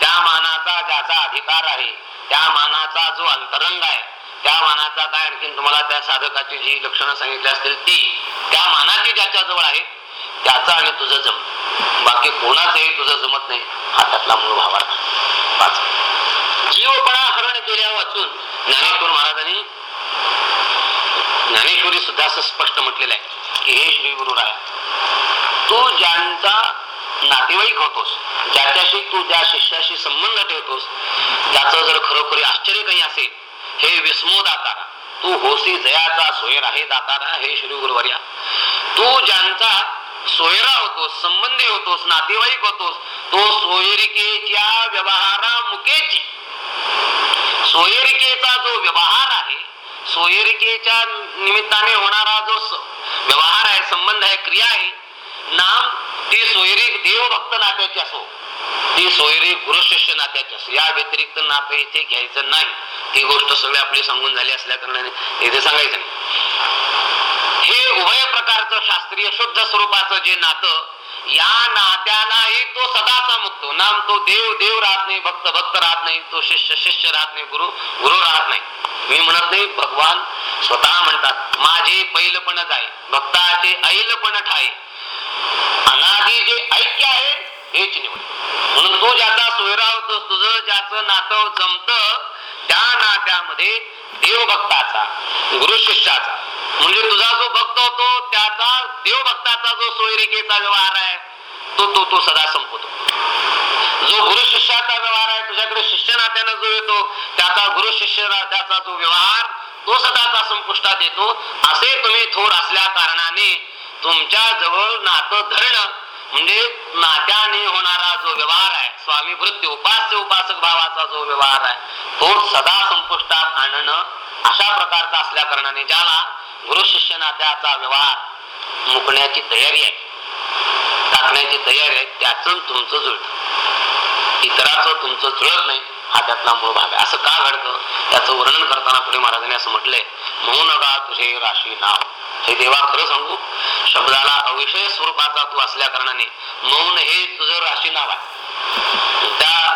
त्या मानाचा ज्याचा अधिकार आहे त्या मानाचा जो अंतरंग आहे त्या मानाचा काय आणखीन तुम्हाला त्या साधकाची जी लक्षणं सांगितली असतील ती त्या मानाची ज्याच्या जवळ आहे त्याचं आणि तुझं जम. बाकी कोणाचंही तुझं जमत नाही. हा त्यातला मूळ भावार्थ पाच. जीवपणा हरण केल्या वाचून ज्ञानेश्वर महाराजांनी ज्ञानेश्वरी सुद्धा असं स्पष्ट म्हटलेलं आहे की हे श्री गुरु राय तू ज्यांचा नातेवाईक होतोस ज्याच्याशी तू ज्या शिष्याशी संबंध ठेवतोस त्याचं जर खरोखरी आश्चर्य काही असेल हे विस्मो दातारा तू होसी जयाचा सोयर आहे दातारा हे श्री गुरुवर्या. तू ज्यांचा सोयरा होतोस संबंधी होतोस नातेवाईक होतोस तो सोयरिकेच्या व्यवहारामुखेची. सोयरिकेचा जो व्यवहार आहे सोयरिकेच्या निमित्ताने होणारा जो व्यवहार आहे संबंध आहे क्रिया आहे नाम ती सोयरी देवभक्त नात्याची असो ती सोयरी गुरुशिष्य नात्याची असो या व्यतिरिक्त नातं इथे घ्यायचं नाही. ती गोष्ट सगळी आपली सांगून झाली असल्या कारणाने इथे सांगायचं नाही. हे उभय प्रकारचं शास्त्रीय शुद्ध स्वरूपाचं जे नातं या नात्यालाही तो सदाचा मुक्तो. नाम तो देव देव राहत नाही भक्त भक्त राहत नाही तो शिष्य शिष्य राहत नाही गुरु गुरु राहत नाही. मी म्हणत नाही भगवान स्वतः म्हणतात माझे पैलपणच आहे भक्ताचे ऐलपण ठाय. अनादी जे ऐक्य आहे हेच निवड. म्हणून तू ज्याचा सोयरा होतोस तुझं ज्याचं नातं जमत त्या नात्यामध्ये देवभक्ताचा गुरु शिष्याचा म्हणजे तुझा जो भक्त होतो त्याचा देवभक्ताचा जो सोयरिकेचा व्यवहार आहे तो तो तो सदा संपतो. जो गुरु शिष्याचा व्यवहार आहे तुझ्याकडे शिष्य नात्यानं जो येतो त्याचा गुरु शिष्य नात्याचा जो व्यवहार तो सदाचा संपुष्टात येतो. असे तुम्ही थोर असल्या कारणाने तुमच्या जवळ नातं धरणं म्हणजे नात्याने होणारा जो व्यवहार आहे स्वामी वृत्ती उपास्य उपासक भावाचा जो व्यवहार आहे तो सदा संपुष्टात आणणं अशा प्रकारचा असल्या कारणाने ज्याला गुरु शिष्य नात्याचा व्यवहार मुकण्याची तयारी आहे. टाकण्याची तयारी आहे त्याचं तुमचं जुळत. इतराचं तुमचं जुळत नाही हा त्यातला मूळ भाग आहे. असं का घडतं? त्याचं वर्णन करताना पुढे महाराजांनी असं म्हटलंय म्हणून गा तुझे राशी नाव. हे देवा खरं सांगू शब्दाला अविषय स्वरूपाचा तू असल्या कारणाने मौन हे तुझं राशी नाव आहे. त्या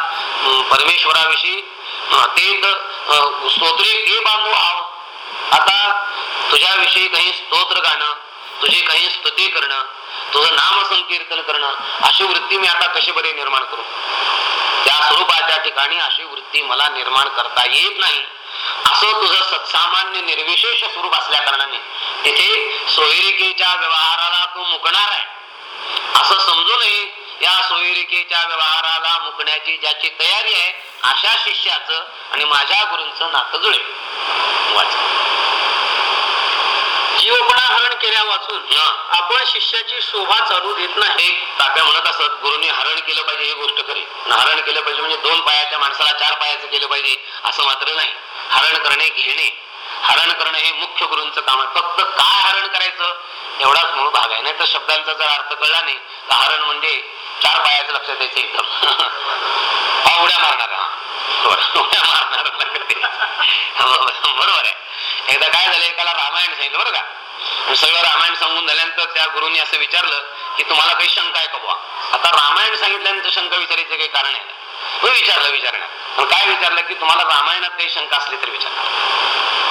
परमेश्वराविषयी ते स्तोत्रे के बांधू आहो आता तुझ्याविषयी काही स्तोत्र गाणं तुझी काही स्तुती करणं तुझं नाम संकीर्तन करणं अशी वृत्ती मी आता कशी बरे निर्माण करू? त्या स्वरूपाच्या ठिकाणी अशी वृत्ती मला निर्माण करता येत नाही. असं तुझं सत्सामान्य निर्विशेष स्वरूप असल्या कारणाने तिथे सोयरिकेच्या व्यवहाराला तू मुकणार आहे. असं समजू नये या सोयरिकेच्या व्यवहाराला मुकण्याची ज्याची तयारी आहे अशा शिष्याचं आणि माझ्या गुरूंचं नातं जुळेल. वाच. जीवपणा हरण केल्या वाचून. आपण शिष्याची शोभा चालू देत नाही. एक तात्या म्हणत असत गुरुनी हरण केलं पाहिजे ही गोष्ट खरी. हरण केलं पाहिजे म्हणजे दोन पायाच्या माणसाला चार पायाचं केलं पाहिजे असं मात्र नाही. हरण करणे घेणे. हरण करणं हे मुख्य गुरूंचं काम आहे. फक्त काय हरण करायचं एवढाच मूळ भाग आहे. नाही तर शब्दांचा जर अर्थ कळला नाही तर हरण म्हणजे चार पायाचं लक्षात यायचं एकदम. हा उड्या मारणार. हा उड्या मारणार. बरोबर आहे. एकदा काय झालं एकाला रामायण सांगितलं बरं का. सगळं रामायण सांगून झाल्यानंतर त्या गुरुनी असं विचारलं की तुम्हाला काही शंका आहे का बुवा? आता रामायण सांगितल्यानंतर शंका विचारायचं काही कारण आहे. मी विचारलं विचारण्यात. पण काय विचारलं की तुम्हाला रामायणात काही शंका असली तर विचारणार.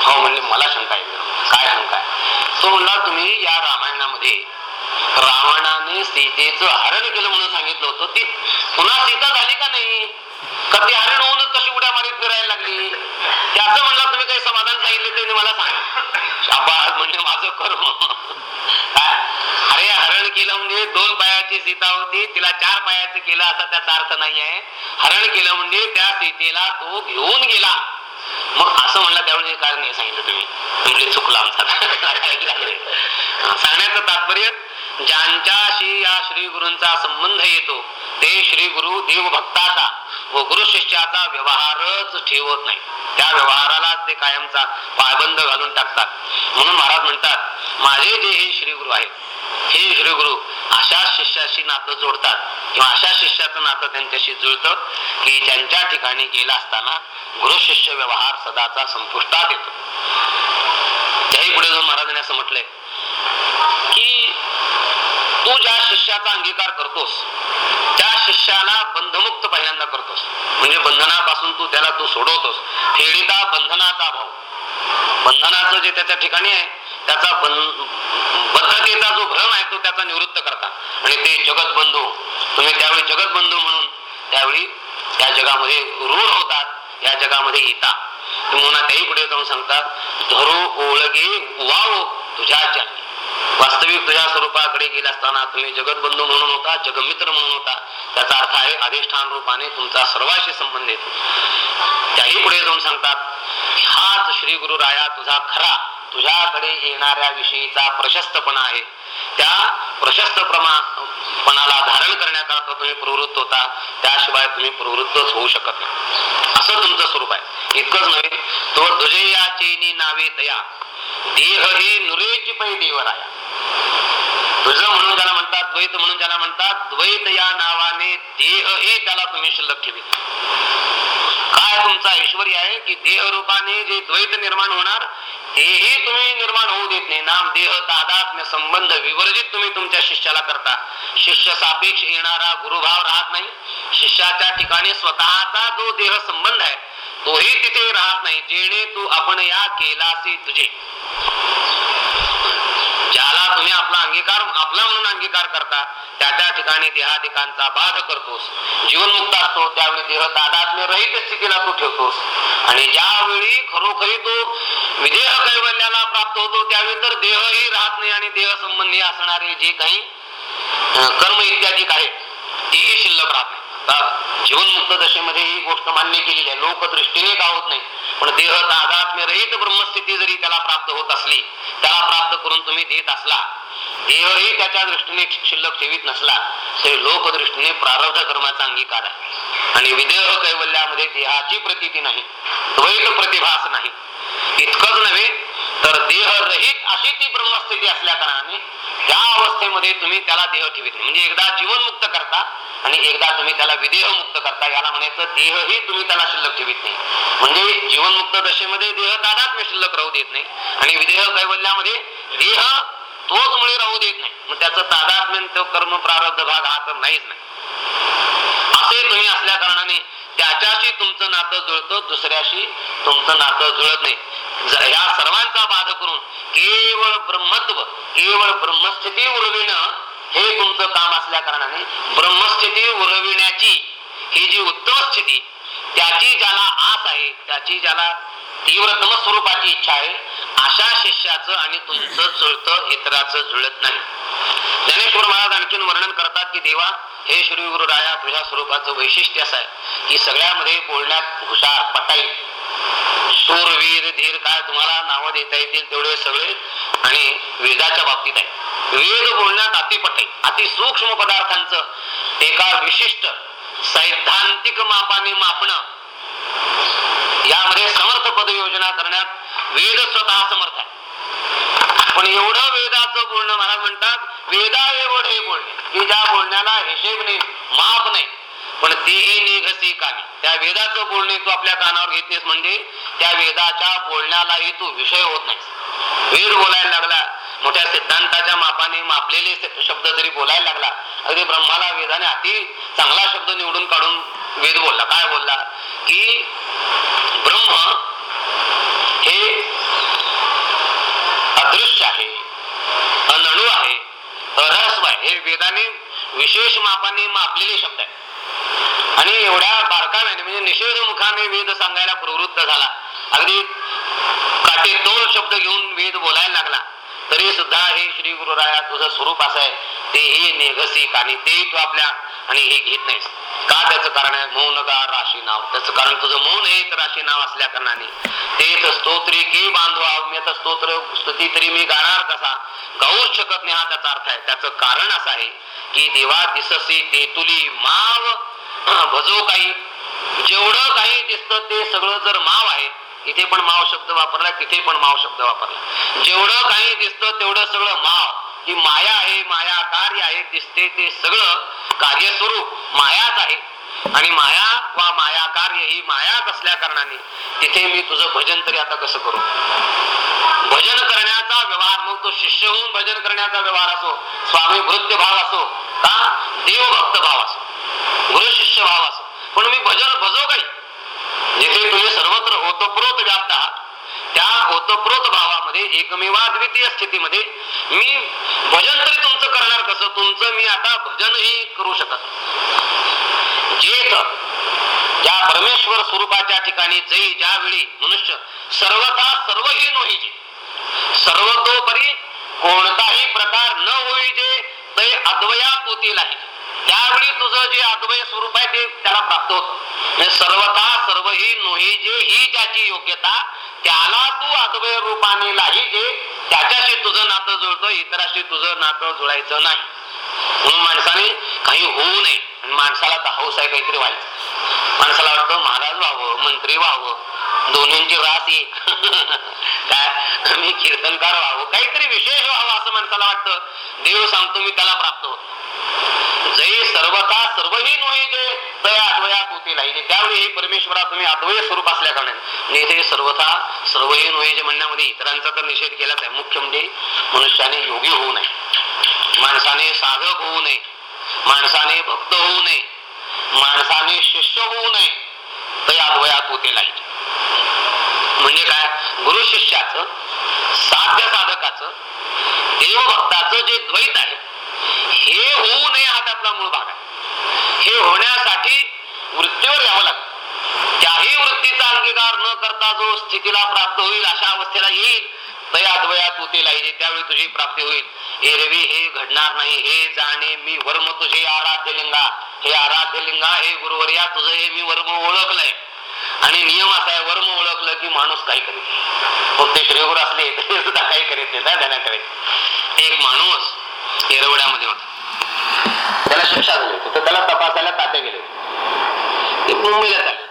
हो म्हणले मला शंका आहे. काय शंका आहे? तो म्हणला तुम्ही या रामायणामध्ये रावणाने सीतेचं हरण केलं म्हणून सांगितलं होतं. ती पुन्हा सीता झाली का नाही? का ती हरण होऊनच कशी उड्या मारीत फिरायला लागली? त्याचं म्हणलं तुम्ही काही समाधान सांगितलं ते मला सांग. शाबास म्हणजे माझं कर्म. अरे हरण केलं म्हणजे दोन पायाची सीता होती तिला चार पायाचं केलं असा त्याचा अर्थ नाही आहे. हरण केलं म्हणजे त्या सीतेला तो घेऊन गेला. मग असं म्हणलं त्यावेळी कारण नाही सांगितलं तुम्ही. म्हणजे चुकला आमचा. सांगण्याचं तात्पर्य ज्यांच्याशी या श्री गुरूंचा संबंध येतो ते श्री गुरु देवभक्ताचा व गुरु शिष्याचा व्यवहारच ठेवत नाही. त्या व्यवहाराला ते कायमचा पायबंद घालून टाकतात. म्हणून महाराज म्हणतात माझे जे हे श्री गुरु आहेत हे श्री गुरु अशा शिष्याशी नातं जोडतात किंवा अशा शिष्याचं नातं त्यांच्याशी जुळतं की त्यांच्या ठिकाणी गेला असताना गुरु शिष्य व्यवहार सदाचा संपुष्टात येतो. त्याही पुढे जाऊन महाराजांनी असं म्हटलंय की तू ज्या शिष्याचा अंगीकार करतोस त्या शिष्याला बंधमुक्त पहिल्यांदा करतोस. म्हणजे बंधनापासून तू त्याला तू सोडवतोस. फेडिता बंधनाचा भाव बंधनाचं जे त्याच्या ठिकाणी आहे त्याचा बद्धतेचा जो भ्रम आहे तो त्याचा निवृत्त करता. आणि ते जगत बंधू तुम्ही त्यावेळी जगत बंधू म्हणून त्यावेळी त्या जगामध्ये रूढ होतात या जगामध्ये येता तुम्हाला त्याही पुढे जाऊन सांगतात धरू ओळगे वाव तुझ्या जन्मी वास्तविक तुझ्या स्वरूपाकडे गेले असताना तुम्ही जगतबंधू म्हणून होता जगमित्र म्हणून होता. त्याचा अर्थ आहे अधिष्ठान रूपाने तुमचा सर्वाशी संबंध येतो त्याही पुढे जाऊन सांगतात हाच श्री गुरु राया तुझा खरा तुझ्याकडे येणाऱ्या विषयीचा प्रशस्तपणा आहे. त्या प्रशस्त पणाला धारण करण्याकरता तुम्ही प्रवृत्त होता त्याशिवाय तुम्ही प्रवृत्तच होऊ शकत नाही. असं तुमचं स्वरूप आहे. इतकंच नव्हे तो दुजया चेनी नावे तया. देह हे नुरेची पै देवराया तुझं म्हणून त्याला म्हणतात द्वैत म्हणून त्याला म्हणतात द्वैत या नावाने देह हे त्याला तुम्ही शिल्लक ठेवित. काय तुमचा ऐश्वर आहे की देह रूपाने जे द्वैत निर्माण होणार तेही तुम्ही निर्माण होऊ देत नाही. नाम देह तादात्म्य संबंध विवर्जित तुम्ही तुमच्या शिष्याला करता. शिष्य सापेक्ष येणारा गुरुभाव राहत नाही. शिष्याच्या ठिकाणी स्वतःचा जो देह संबंध आहे तोही तिथे राहत नाही. जेणे तू आपण या केलासी तुझे. ज्याला तुम्ही आपला अंगीकार आपला म्हणून अंगीकार करता त्या त्या ठिकाणी देहाधिकांचा बाध करतोस. जीवनमुक्त असतो त्यावेळी देह तादात्म्य रहित स्थितीला तू ठेवतोस. आणि ज्यावेळी खरोखरी तो विदेह कैवल्याला प्राप्त होतो त्यावेळी तर देहही राहत नाही आणि देह संबंधी असणारे जे काही कर्म इत्यादी आहेत तेही शिल्लक राहत नाही. जीवनमुक्त दशेमध्ये ही गोष्ट मान्य केलेली आहे. लोकदृष्टीने का होत नाही? पण देह तादात्म्य रहित ब्रह्मस्थिती जरी त्याला प्राप्त होत असली त्याला प्राप्त करून तुम्ही देत असला देहही त्याच्या दृष्टीने शिल्लक ठेवीत नसला तरी लोकदृष्टीने प्रारब्ध कर्माचा अंगीकार आहे. आणि विदेह कैवल्यामध्ये देहाची प्रतीती नाही द्वैत प्रतिभास नाही. इतकंच नव्हे तर देह रहित अशी ती ब्रह्मस्थिती असल्या कारणाने त्या अवस्थेमध्ये तुम्ही त्याला देह ठेवित नाही. म्हणजे एकदा जीवन मुक्त करता आणि एकदा तुम्ही त्याला विदेह मुक्त करता याला म्हणायचं देहही तुम्ही त्याला शिल्लक ठेवित नाही. म्हणजे जीवनमुक्त दशेमध्ये देह तादात्म्य शिल्लक राहू देत नाही. आणि विदेह कैवल्यामध्ये देह तोच मुळे राहू देत नाही. मग त्याचं तादात्म्य तो कर्म प्रारब्ध भाग हा तर नाहीच नाही. असे तुम्ही असल्या कारणाने त्याच्याशी तुमचं नातं जुळतं दुसऱ्याशी तुमचं नातं जुळत नाही. या सर्वांचा बाध करून केवळ ब्रह्मत्व केवळ ब्रह्मस्थिती उरविणं हे तुमचं काम असल्या कारणाने ब्रह्मस्थिती उरविण्याची ही जी उत्तम स्थिती त्याची ज्याला आस आहे त्याची ज्याला तीव्रतम स्वरूपाची इच्छा आहे अशा शिष्याचं आणि तुमचं जुळतं इतराचं जुळत नाही. ज्ञानेश्वर महाराज आणखीन वर्णन करतात की देवा हे श्री गुरु राया तुझ्या स्वरूपाचं वैशिष्ट्य असं आहे. की सगळ्यामध्ये बोलण्यात हुशार पटाई शूरवीर धीर काय तुम्हाला नावं देता येतील तेवढे सगळे आणि वेदाच्या बाबतीत आहे. वेद बोलण्यात अतिपटे अति सूक्ष्म पदार्थांचं एका विशिष्ट सैद्धांतिक मापाने मापणं यामध्ये समर्थ पद योजना करण्यात वेद स्वतः समर्थ आहे. पण एवढं वेदाचं बोलणं मला म्हणतात वेदा एवढे बोलणे की ज्या बोलण्याला हिशेब नाही माप नाही. पण तेही निघसे कामी. त्या वेदाचं बोलणे तू आपल्या कानावर घेतलेस म्हणजे त्या वेदाच्या बोलण्यालाही तू विषय होत नाही वेद बोलायला लागला मोठ्या सिद्धांताच्या मापाने मापलेले शब्द जरी बोलायला लागला अगदी ब्रह्माला वेदाने अति चांगला शब्द निवडून काढून वेद बोलला. काय बोलला? की ब्रह्म हे अदृश्य आहे अनणू आहे अरहस्व आहे. हे वेदाने विशेष मापाने मापलेले शब्द आहे आणि एवढ्या बारकाव्याने म्हणजे निषेध मुखाने वेद सांगायला प्रवृत्त झाला. अगदी काटे तोल शब्द घेऊन वेद बोलायला लागला. तरी सुद्धा हे श्री गुरुराया तुझं स्वरूप असं आहे. ते तेही नेघसिक आणि ते तू आपल्या आणि हे घेत नाहीस. का त्याचं कारण आहे? मौन का राशी नाव? त्याचं कारण तुझं मौन हे राशी नाव असल्या कारणाने. तेच स्तोत्री के बांधवा मी आता स्तोत्र स्तुती तरी मी गाणार कसा? गाऊच शकत नाही हा त्याचा अर्थ आहे. त्याचं कारण असं आहे की देवा दिससी तेतुली माव. भजो काही. जेवढं काही दिसतं ते सगळं जर माव आहे इथे पण माव शब्द वापरला तिथे पण माव शब्द वापरला. जेवढं काही दिसतं तेवढं सगळं माव. ही माया आहे माया कार्य आहे दिसते ते सगळं कार्यस्वरूप मायाच आहे. आणि माया वा माया कार्य ही मायाच असल्या कारणाने तिथे मी तुझं भजन तरी आता कसं करू? भजन करण्याचा व्यवहार मग तो शिष्य होऊन भजन करण्याचा व्यवहार असो स्वामी भृत्य भाव असो का देवभक्त भाव असो गुरु शिष्य भाव असो पण मी भजन भजो काही? जिथे तुम्ही सर्वत्र ओतप्रोत व्याप्त आहात त्या ओतप्रोत भावामध्ये एकमेवा द्वितीय स्थितीमध्ये मी भजन तरी तुमचं करणार कसं? तुमचं मी आता भजनही करू शकत. चेत. ज्या परमेश्वर स्वरूपाच्या ठिकाणी जै ज्यावेळी मनुष्य सर्वता सर्वहीन होईजे सर्वतोपरी कोणताही प्रकार न होईजे ते अद्वयात होतील नाही. त्यावेळी तुझं जे अद्वय स्वरूप आहे ते त्याला प्राप्त होत. म्हणजे सर्वता सर्व ही नोही जे ही ज्याची योग्यता त्याला तू अद्वय रूपाने लाहीजे त्याच्याशी तुझं नातं जुळतं इतराशी तुझं नातं जुळायचं नाही. म्हणून माणसाने काही होऊ नये. आणि माणसाला तर हौस आहे काहीतरी व्हायचं. माणसाला वाटतं महाराज व्हावं मंत्री व्हावं दोन्हींची रास एक. काय? मी कीर्तनकार व्हावं. काहीतरी विशेष व्हावं असं माणसाला वाटतं. देव सांगतो मी त्याला प्राप्त होतो. जय सर्वता सर्वही नोहे जे तय अद्वयात होतील आहे त्यावेळी हे परमेश्वरा तुम्ही अद्वय स्वरूप असल्या कारणाने. इथे सर्वथा सर्वही नोहे जे म्हणण्यामध्ये इतरांचा तर निषेध केलाच आहे. मुख्य म्हणजे मनुष्याने योगी होऊ नये. माणसाने साधक होऊ नये. माणसाने भक्त होऊ नये. माणसाने शिष्य होऊ नये. ते अद्वयात होते लाइट. म्हणजे काय? गुरु शिष्याच साध्य साधकाचं देवभक्ताचं जे द्वैत आहे हे होऊ नये हा त्यातला मूळ भाग आहे. हे होण्यासाठी वृत्तीवर यावं लागतं. त्याही वृत्तीचा अंगीकार न करता जो स्थितीला प्राप्त होईल अशा अवस्थेला येईल तया अद्वयात होते लाईजे त्यावेळी तुझी प्राप्ती होईल. एरवी हे घडणार नाही हे जाणे मी वर्म तुझे आराध्य लिंगा हे आराध्य लिंगा हे गुरुवर्या तुझं हे मी वर्म ओळखलंय. आणि नियम असा आहे वर्म ओळखलं की माणूस काही करीत फक्त मग ते श्रीगुरु असले तरी सुद्धा काही करीत नाही त्या ध्यानात ठेवायचं. एक माणूस एरवड्यामध्ये होता. त्याला शिक्षा झाली. होती तर त्याला तपासायला तात्या गेले ते मुंबईला चालले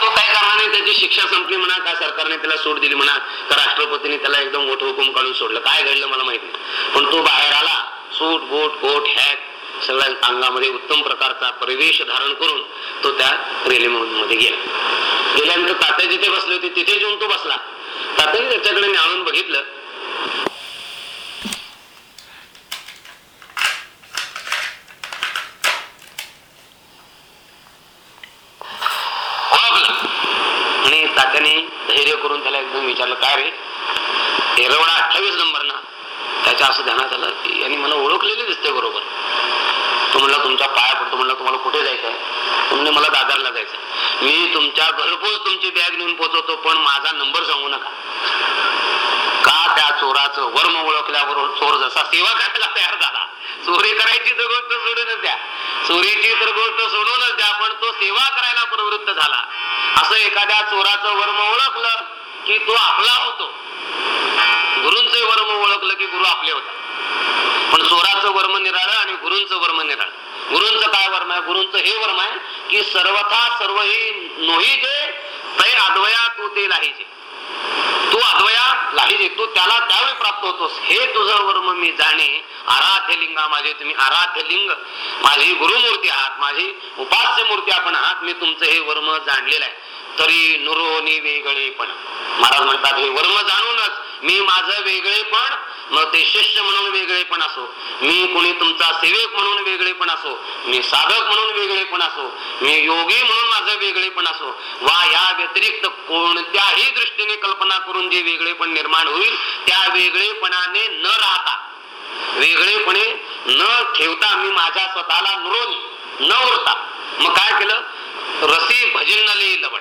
तो काय नाही? त्याची शिक्षा संपली म्हणा का सरकारने त्याला सूट दिली म्हणा का राष्ट्रपतीने त्याला एकदम मोठं हुकूम काढून सोडलं? काय घडलं मला माहिती नाही. पण तो बाहेर आला सूट बूट कोट हॅक सगळ्या अंगामध्ये उत्तम प्रकारचा परिवेश धारण करून तो त्या रेल्वेमध्ये गेला. गेल्यानंतर तात्या जिथे बसले होते. तिथे जाऊन तो बसला. तात्याने त्याच्याकडे आणून बघितलं ओळखलं आणि तात्याने धैर्य करून त्याला एकदम विचारलं काय रे एरवडा अठ्ठावीस नंबर ना त्याच्या असं ध्यानात त्यांनी मला ओळखलेली दिसते बरोबर. तो म्हणला तुमच्या पाया पडतो. म्हणला तुम्हाला कुठे जायचंय? तुम्ही मला दादरला जायचं मी तुमच्या घरपोच तुमची बॅग नेऊन पोहोचवतो पण माझा नंबर सांगू नका. का त्या चोराचं वर्म ओळखल्यावर चोर जसा सेवा करायला तयार झाला? चोरी करायची तर गोष्ट सोडूनच द्या. चोरीची तर गोष्ट सोडूनच द्या पण तो सेवा करायला प्रवृत्त झाला. असं एखाद्या चोराचं वर्म ओळखलं की तो आपला होतो. गुरूंचे वर्म ओळखलं की गुरु आपले होता पण स्वराचं वर्म निराळ आणि गुरूंचं वर्म निराळ. गुरूंचं काय वर्म आहे? गुरूंचं हे वर्म आहे की सर्वथा सर्व ही नोही जे तै अद्वया तू ते लाहीजे तू अद्वया लाहीजे तू त्याला त्यावेळी प्राप्त होतोस. हे तुझं वर्म मी जाणे. आराध्य लिंगा माझे तुम्ही आराध्य लिंग. माझी गुरुमूर्ती आहात माझी उपास्य मूर्ती आपण आहात मी तुमचं हे वर्म जाणलेलं आहे. तरी नुरोनी वेगळेपण. महाराज म्हणतात हे वर्म जाणूनच मी माझं वेगळेपण मग ते शिष्य म्हणून वेगळेपण असो. मी कोणी तुमचा सेवक म्हणून वेगळेपण असो. मी साधक म्हणून वेगळेपण असो. मी योगी म्हणून माझं वेगळेपण असो. वा या व्यतिरिक्त कोणत्याही दृष्टीने कल्पना करून जे वेगळेपण निर्माण होईल त्या वेगळेपणाने न राहता वेगळेपणे न ठेवता मी माझ्या स्वतःला नुरोनी न उरता. मग काय केलं? रसी भजनले लवण.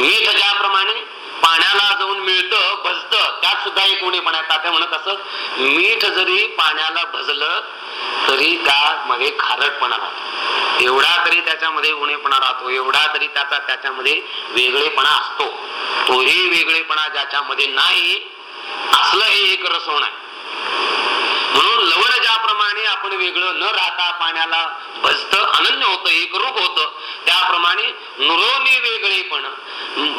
मीठ ज्याप्रमाणे पाण्याला जाऊन मिळतं भजतं. त्यात सुद्धा एक उणेपणा तात्या म्हणत असत मीठ जरी पाण्याला भजलं तरी त्यामध्ये खारटपणा राहतो. एवढा तरी त्याच्यामध्ये उणेपणा राहतो. एवढा तरी त्याचा त्याच्यामध्ये वेगळेपणा असतो. तोही वेगळेपणा ज्याच्यामध्ये नाही असलं हे एक रसवण आहे. म्हणून लवण आपण वेगळं न राहता पाण्याला भजत अनन्य होतं एक रूप होतं. त्याप्रमाणे नुरोनी वेगळेपण.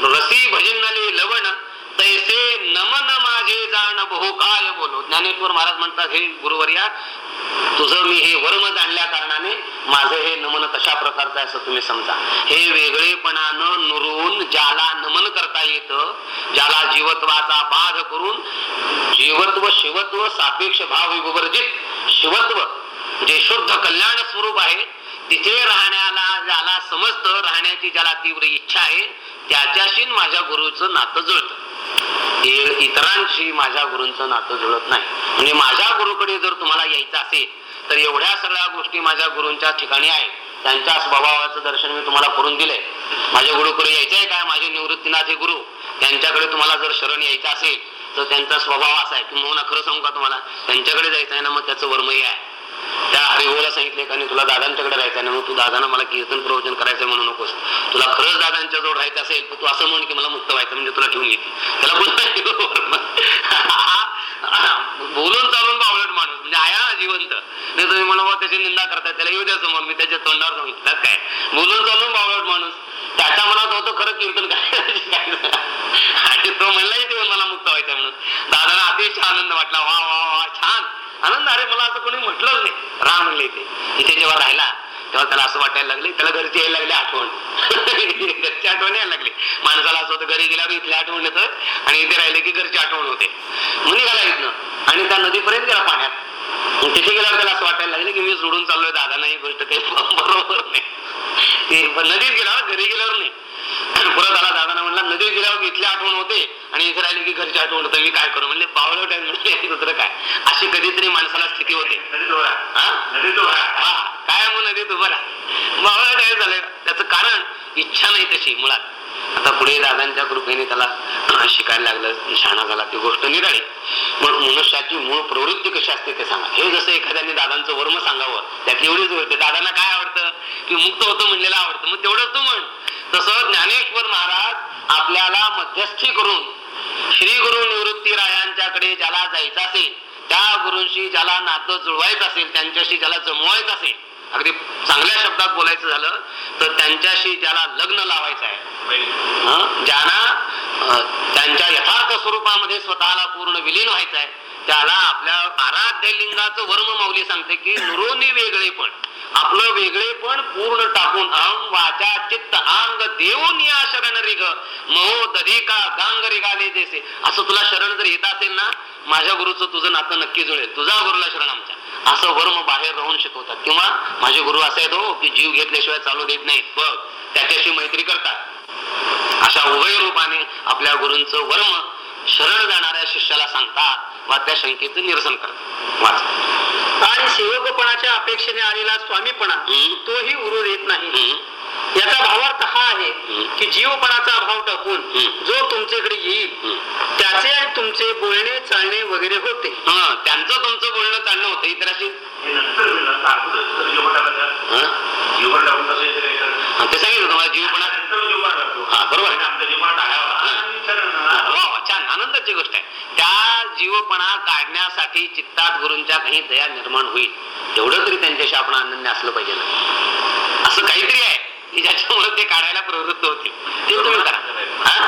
रसी भजनले लवण तैसे नमन माझे जाण बहु काय बोलो. ज्ञानेश्वर महाराज म्हणतात हे गुरुवर्या तुझं मी हे वर्म जाणल्या कारणाने माझं हे नमन कशा प्रकारचं आहे असं तुम्ही समजा. हे वेगळेपणानं नुरून ज्याला नमन करता येत ज्याला जीवत्वाचा बाध करून जीवत्व शिवत्व सापेक्ष भाव विवर्जित शिवत्व जे शुद्ध कल्याण स्वरूप आहे तिथे राहण्याला ज्याला समजतं राहण्याची ज्याला तीव्र इच्छा आहे त्याच्याशी माझ्या गुरुचं नातं जुळतं. इतरांशी माझ्या गुरूंचं नातं जुळत नाही. म्हणजे माझ्या गुरुकडे जर तुम्हाला यायचं असेल तर एवढ्या सगळ्या गोष्टी माझ्या गुरूंच्या ठिकाणी आहेत. त्यांच्या स्वभावाचं दर्शन मी तुम्हाला करून दिलंय. माझ्या गुरुकडे यायचं आहे काय माझे निवृत्तीनाथ हे गुरु. त्यांच्याकडे तुम्हाला जर शरण यायचं असेल तर त्यांचा स्वभाव असा आहे की मोहना खरं सांगू का तुम्हाला? त्यांच्याकडे जायचं आहे ना मग त्याचं वर्मही आहे. त्या हरिभाऊला सांगितले का तुला दादांच्याकडे राहायचं आहे ना मग तू दादांना मला कीर्तन प्रवचन करायचं म्हणू नकोस. तुला खरंच दादांच्या जोड राहायचं असेल तर तू असं म्हण की मला मुक्त व्हायचं म्हणजे तुला ठेवून येते त्याला पुन्हा हो. बोलून चालून बावळट माणूस म्हणजे आया जिवंत. नाही तुम्ही म्हणा त्याची निंदा करताय त्याला येऊ द्या समोर मी त्याच्या तोंडावर सांगितलं काय? बोलून चालून बावळट माणूस. त्याच्या मनात होतं खरं कीर्तन काय आणि तो म्हणलाही ते मला मुक्त व्हायचं म्हणून. दादाला अतिशय आनंद वाटला. वा वा वा छान. आनंद अरे मला असं कोणी म्हटलंच नाही. राम म्हणले ते. इथे जेव्हा राहिला तेव्हा त्याला असं वाटायला लागले त्याला घरची यायला लागली आठवण. घरची आठवण यायला लागली. माणसाला असं होतं घरी गेल्यावर इथली आठवण येतं आणि इथे राहिले की घरची आठवण होते. म्हणून निघाला इथनं आणि त्या नदीपर्यंत गेला पाण्यात. तिथे गेल्यावर त्याला असं वाटायला लागलं की मी सोडून चाललोय दादा नाही गोष्ट काही बरोबर नाही. ते नदीत गेल्यावर घरी गेल्यावर नाही. परत आला दादाना म्हणला नदीत गेल्यावर इथली आठवण होते. आणि इथे राहिले की घरची आठवण होते मी काय करू? म्हणले पावलं टाइम म्हणले दुसरं काय? अशी कधीतरी माणसाला स्थिती होते. काय मग नदीत उभं राहा? बावळा टाइम झालंय. त्याचं कारण इच्छा नाही तशी मुळात. आता पुढे दादांच्या कृपेने त्याला शिकायला लागलं शहाणा झाला ती गोष्ट निराळी. पण मनुष्याची मूळ प्रवृत्ती कशी असते ते सांगा. हे जसं एखाद्याने दादांचं वर्म सांगावं त्यात एवढीच गोष्ट. दादांना काय आवडतं? की मुक्त होतं म्हणलेलं आवडतं. मग तेवढंच तू म्हण. तसं ज्ञानेश्वर महाराज आपल्याला मध्यस्थी करून श्री गुरु निवृत्ती रायांच्याकडे ज्याला जायचं असेल त्या गुरूंशी ज्याला नातं जुळवायचं असेल त्यांच्याशी ज्याला जमवायचं असेल अगदी चांगल्या शब्दात बोलायचं झालं तर त्यांच्याशी ज्याला लग्न लावायचं आहे ज्यांना त्यांच्या यथार्थ स्वरूपामध्ये स्वतःला पूर्ण विलीन व्हायचं आहे त्याला आपल्या आराध्य लिंगाचं वर्म माऊली सांगते की नुरोनी वेगळेपण आपलं वेगळेपण पूर्ण टाकून अहम वाचा चित्त अंग देऊन या शरण रिग महो दधिका गांग रिगाले देसे असं तुला शरण जर येत असेल ना माझ्या गुरुचं तुझं नातं नक्की जुळेल. तुझा गुरुला शरण आमच्या. असं वर्म बाहेर राहून शिकवतात. किंवा माझे गुरु असे आहेत हो की जीव घेतल्याशिवाय चालू देत नाहीत. बघ त्याच्याशी मैत्री करतात. अशा उभय रूपाने आपल्या गुरूंचं वर्म शरण जाणाऱ्या शिष्याला सांगतात वा त्या शंकेचं निरसन करतात. वाच. आणि सेवकपणाच्या अपेक्षेने आलेला स्वामीपणा. तोही उरू देत नाही. याचा भावार्थ हा आहे. की जीवपणाचा अभाव टाकून. जो तुमच्याकडे येईल. त्याचे आणि तुमचे बोलणे चालणे वगैरे होते. हं, त्यांचं तुमचं बोलणं चालणं होतं इतराशी. हं? हं, ते सांगितलं तुम्हाला जीवपणा हा, बरोबर. वा, छान. आनंदाची गोष्ट आहे. त्या जीवपणा काढण्यासाठी चित्तात गुरूंच्या काही दया निर्माण होईल. तेवढं तरी त्यांच्याशी आपण आनंद असलं पाहिजे ना. असं काहीतरी आहे. की ज्याच्यामुळे ते काढायला प्रवृत्त होतील. ते तुम्ही करा. हा?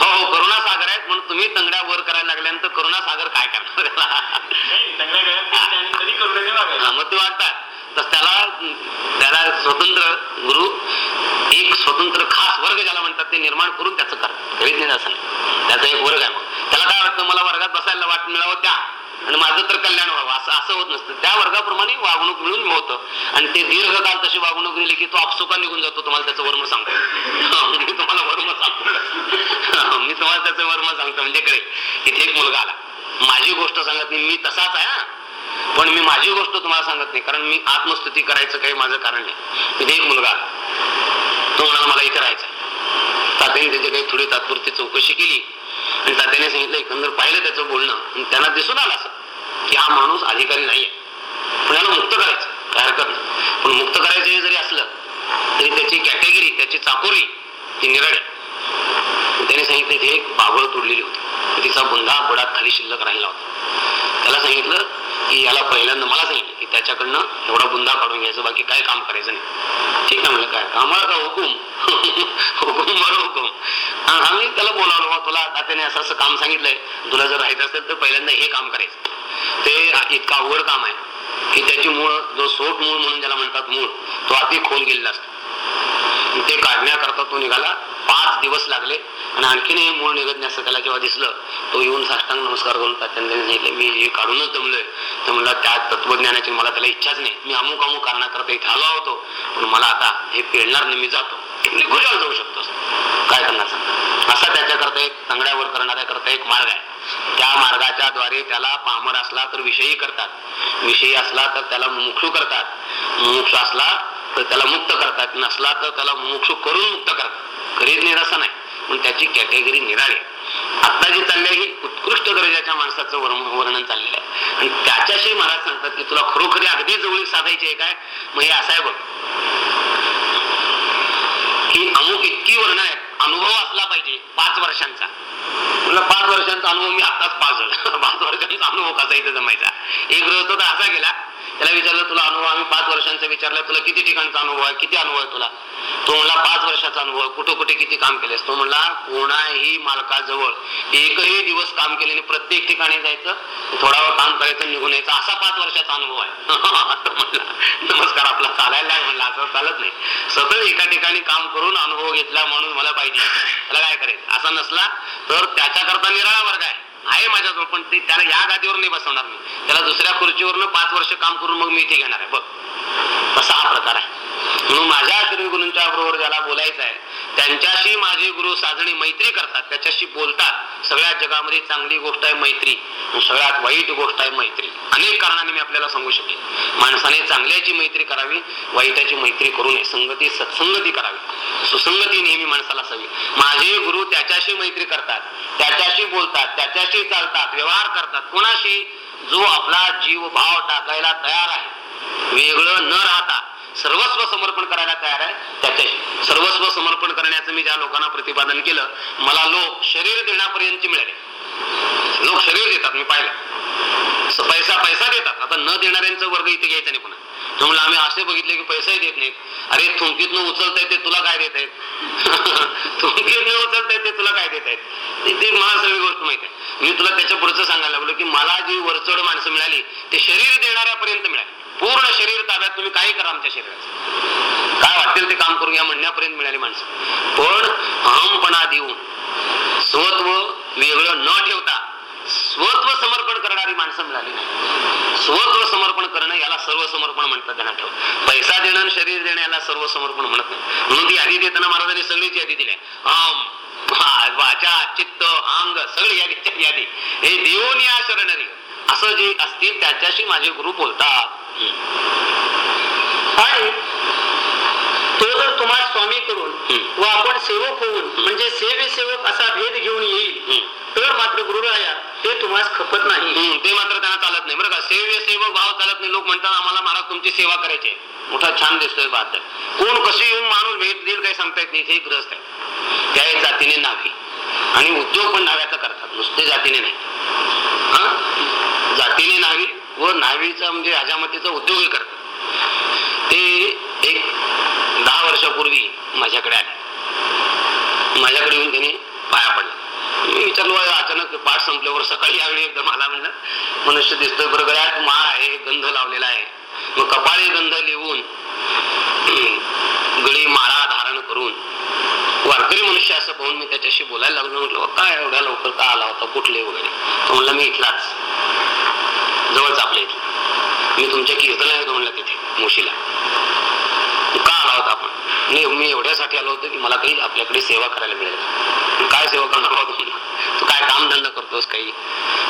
हो करुणा सागर आहेत म्हणून तुम्ही तंगड्या वर करायला लागल्यानंतर करुणा सागर काय करणार मग ते वाटतात तर त्याला त्याला स्वतंत्र गुरु एक स्वतंत्र खास वर्ग ज्याला म्हणतात ते निर्माण करून त्याचं करा. करीत नाही असं नाही. त्याचा एक वर्ग आहे मग. त्याला काय वाटतं? मला वर्गात बसायला वाट मिळावं त्या. आणि माझं तर कल्याण व्हावं. असं असं होत नसतं. त्या वर्गाप्रमाणे वागणूक मिळून होतं. आणि ते दीर्घकाल तशी वागणूक दिली की तो आपसुका निघून जातो. तुम्हाला त्याचं वर्म सांगतो. मी तुम्हाला वर्म सांगतो. मी तुम्हाला त्याचं वर्म सांगतो. म्हणजे कडे इथे एक मुलगा आला. माझी गोष्ट सांगत नाही. मी तसाच आहे हा. पण मी माझी गोष्ट तुम्हाला सांगत नाही. कारण मी आत्मस्तुती करायचं काही माझं कारण नाही. इथे एक मुलगा आला. तो म्हणाला मला इथे राहायचं तात्याने त्याची काही थोडी तात्पुरती चौकशी केली. आणि तात्याने सांगितलं एकंदर पाहिलं त्याचं बोलणं. आणि त्यांना दिसून आलं असं. की हा माणूस अधिकारी नाहीये. पण याला मुक्त करायचं. काय हरकत नाही. पण मुक्त करायचं हे जरी असलं तरी त्याची कॅटेगरी त्याची चाकोरी ती निराळी त्याने सांगितलं इथे एक बाबळ तोडलेली होती. तिचा बुंधा बुडात खाली शिल्लक राहिला होता. त्याला सांगितलं की याला पहिल्यांदा मला सांगितलं की त्याच्याकडनं एवढा बुंदा काढून घ्यायचं बाकी काय काम करायचं नाही. ठीक आहे म्हणलं काय? कामाला का हुकूम? हो, बरोबर. बरं आम्ही त्याला बोलावलं बा तुला तात्याने असं असं काम सांगितलंय. तुला जर राहायचं असेल तर पहिल्यांदा हे काम करायचं. ते इतकं अवघड काम आहे की त्याची मूळ जो सोट मूळ म्हणून ज्याला म्हणतात मूळ तो अति खोल गेलेला असतो. ते काढण्याकरता तो निघाला. पाच दिवस लागले आणि आणखीनही मूळ निघत नाही त्याला जेव्हा दिसलं तो येऊन साष्टांग नमस्कार करून त्यांनी सांगितले मी हे काढूनच जमलोय. तर म्हणला त्या तत्वज्ञानाची मला त्याला इच्छाच नाही. मी अमुक अमुक कारणाकरता इथे आलो होतो पण मला आता हे पेळणार नाही. मी जातो. निघून जाऊ शकतोस काय करणार असा त्याच्याकरता एक तंगड्यावर करणाऱ्याकरता एक मार्ग आहे. त्या मार्गाच्या द्वारे त्याला पामर असला तर विषयी करतात. विषयी असला तर त्याला मुक्षू करतात. मोक्ष असला तर त्याला मुक्त करतात. नसला तर त्याला मोक्ष करून मुक्त करतात. करीत नाही असं नाही. पण त्याची कॅटेगरी निराळी आहे. आता जी चालली ही उत्कृष्ट दर्जाच्या माणसाचं वर्णन चाललेलं आहे. आणि त्याच्याशी महाराज सांगतात की तुला खरोखरी अगदी जवळीक साधायची आहे काय? मग हे असं आहे बघ. वर्ण आहेत अनुभव असला पाहिजे पाच वर्षांचा. तुला पाच वर्षांचा अनुभव मी आताच पाच झाला. पाच वर्षांचा अनुभव कसा इथे जमायचा? एक ग्रह तर असा गेला त्याला विचारलं तुला अनुभव आम्ही पाच वर्षांचा विचारला तुला किती ठिकाणचा अनुभव आहे? किती अनुभव आहे तुला? तो म्हणला पाच वर्षाचा अनुभव आहे. कुठे किती काम केलेस? तो म्हणला कोणाही मालकाजवळ एकही दिवस काम केल्याने प्रत्येक ठिकाणी जायचं थोडा वेळ काम करायचं निघून यायचं. असा पाच वर्षाचा अनुभव आहे. म्हणला नमस्कार आपला चालायला म्हणला असं चालत नाही. सतत एका ठिकाणी काम करून अनुभव घेतला म्हणून मला पाहिजे. त्याला काय करायचं? असा नसला तर त्याच्याकरता निराळा वर्ग आहे. आहे माझ्याजवळ पण ते त्याला या गादीवर नाही बसवणार मी. त्याला दुसऱ्या खुर्चीवरनं पाच वर्ष काम करून मग मी इथे घेणार आहे. बघ तसा हा प्रकार आहे. म्हणून माझ्या गुरुंच्या बरोबर ज्याला बोलायचं आहे त्यांच्याशी माझे गुरु साधणी मैत्री करतात. त्याच्याशी बोलतात. सगळ्या जगामध्ये चांगली गोष्ट आहे मैत्री. सगळ्यात वाईट गोष्ट आहे मैत्री. अनेक कारणाने मी आपल्याला सांगू शकेन. माणसाने चांगल्याची मैत्री करावी वाईटाची मैत्री करू नये. संगती सत्संगती करावी. सुसंगती नेहमी माणसाला असावी माझे गुरु त्याच्याशी मैत्री करतात. त्याच्याशी बोलतात. त्याच्याशी चालतात. व्यवहार करतात. कोणाशी? जो आपला जीव भाव टाकायला तयार आहे. वेगळं न राहता. सर्वस्व समर्पण करायला तयार आहे. त्याच्याशी सर्वस्व समर्पण करण्याचं मी ज्या लोकांना प्रतिपादन केलं मला लोक शरीर देण्यापर्यंत मिळाले. लोक शरीर देतात मी पाहिलं. पैसा पैसा देतात. आता न देणाऱ्यांचा वर्ग इथे घ्यायचा नाही पुन्हा. म्हणलं आम्ही असे बघितले की पैसाही देत नाहीत. अरे थुंकीतनं उचलताय ते तुला काय देत आहेत? थुंकीतनं उचलताय ते तुला काय देत आहेत? ती- ती मला सगळी गोष्ट माहीत आहे. मी तुला त्याच्या पुढचं सांगायला लागलो की मला जी वरचढ माणसं मिळाली ते शरीर देणाऱ्यापर्यंत मिळाली. पूर्ण शरीर ताब्यात तुम्ही काही करा आमच्या शरीराचं काय वाटेल ते काम करून या म्हणण्यापर्यंत मिळाली माणसं. पण अहमपणा देऊन स्वत्व वेगळं न ठेवता स्वत्व समर्पण करणारी माणसं मिळाली नाही. स्वत्व समर्पण करणं याला सर्व समर्पण म्हणतात त्यांना ठेव. पैसा देणं आणि शरीर देणं याला सर्व समर्पण म्हणत नाही. म्हणून ती यादी देताना महाराजांनी सगळीच यादी दिली आम वाचा चित्त अंग सगळी यादी यादी. हे देऊन या शरणरी. असं जे असतील त्याच्याशी माझे गुरु बोलतात. आणि तो जर तुम्हाला स्वामी करून. व आपण सेवक होऊन म्हणजे सेवे सेवक असा भेद घेऊन येईल. तर मात्र गुरुराया ते तुम्हाला खपत नाही. ते मात्र त्यांना चालत नाही. बरं का? सेव्य सेवक भाव चालत नाही. लोक म्हणतात आम्हाला महाराज तुमची सेवा करायची. मोठा छान दिसतोय बात कोण कशी येऊन माणूस भेट देईल काही सांगता येत नाही. हे ग्रस्त आहे. त्या जातीने नाभी आणि उद्योग पण नाव्याचा करतात. नुसते जातीने नाही. हा? जातीने नावी. व नावीचा म्हणजे हजामतीचा उद्योगही करतात. ते एक दहा वर्षापूर्वी माझ्याकडे आले. माझ्याकडे येऊन त्यांनी पाया पडला. मी विचारलो अचानक पाठ संपल्यावर सकाळी यावेळी एकदा मला म्हणलं मनुष्य दिसतोय बरं गळ्यात माळ आहे गंध लावलेला आहे. मग कपाळी गंध लिहून गळी माळा धारण करून वारकरी मनुष्य असं पाहून मी त्याच्याशी बोलायला लागलो. म्हटलं काय एवढ्या लवकर का आला होता कुठले वगैरे? म्हणलं मी इथलाच. जवळच आपल्या मी तुमच्या कीर्तन येतो म्हणलं तिथे मुशीला. का आला होता आपण? नाही मी एवढ्यासाठी आलो होतो की मला काही आपल्याकडे सेवा करायला मिळेल काय सेवा करणार होतो तू काय कामधंदा करतोस काही?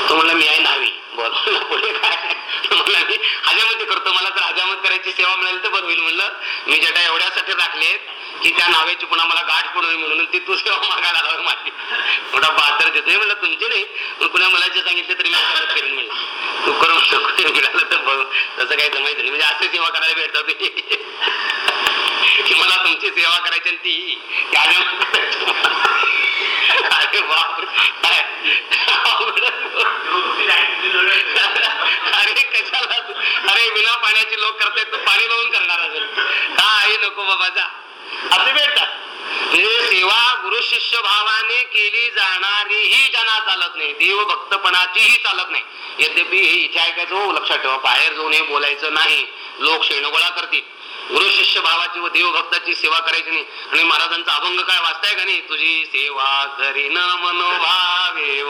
तो म्हणला मी आहे नावी. बोल. पुढे काय? म्हणला मी हजामती करतो. मला तर हजामत करायची सेवा मिळेल तर बरं होईल. म्हणलं मी जटा एवढ्यासाठी राखलेत की त्या नावेची पुन्हा मला गाठ पडू नये म्हणून ती दुसऱ्या सेवा मागायला आला माझी. मोठा देतो हे म्हणलं तुमची नाही पण पुन्हा मला जे सांगितलं तरी मी मदत करेन म्हणलं तू करू शकतो मिळालं तर बघ. तसं काही जमायचं नाही. म्हणजे असं सेवा करायला भेटत की मला तुमची सेवा करायची आणि ती. त्याने अरे बाप अरे कशाला अरे विना पाण्याची लोक करतायत तू पाणी लावून करणार असेल. का आई नको बाबा जा. असे म्हणजे भेटतात सेवा गुरु शिष्य भावाने केली जाणारी ही ज्यांना चालत नाही देव भक्तपणाचीही चालत नाही. यद्यपि हे इथे ऐकायचं हो लक्षात ठेवा बाहेर जाऊन हे बोलायचं नाही. लोक शेणगोळा करतील. गुरु शिष्य भावाची व देवभक्ताची सेवा करायची नाही. आणि महाराजांचा अभंग काय वाचताय का नाही? तुझी सेवा करी न मनोभावे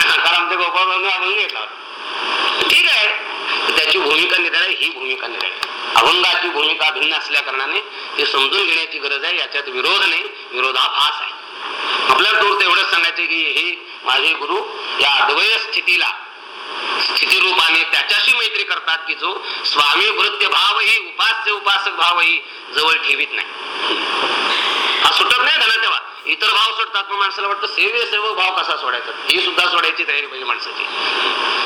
कारण आमच्या गोपाळ अभंग घेतला? ठीक आहे. त्याची भूमिका निराळी ही भूमिका निराळी अभंगाची भूमिका भिन्न असल्या कारणाने ते समजून घेण्याची गरज आहे याच्यात विरोध नाही विरोधाभास आहे. आपल्याला तूर तेवढंच सांगायचे की हे माझे गुरु या अद्वय स्थितीला स्थिती रूपाने त्याच्याशी मैत्री करतात की जो स्वामी वृत्य भावही उपास्य उपासक भावही जवळ ठेवीत नाही. हा सुटत नाही धना तेव्हा इतर भाव सुटतात मग माणसाला वाटतं सेवे सेवक भाव कसा सोडायचा? ही सुद्धा सोडायची तयारी पाहिजे माणसाची.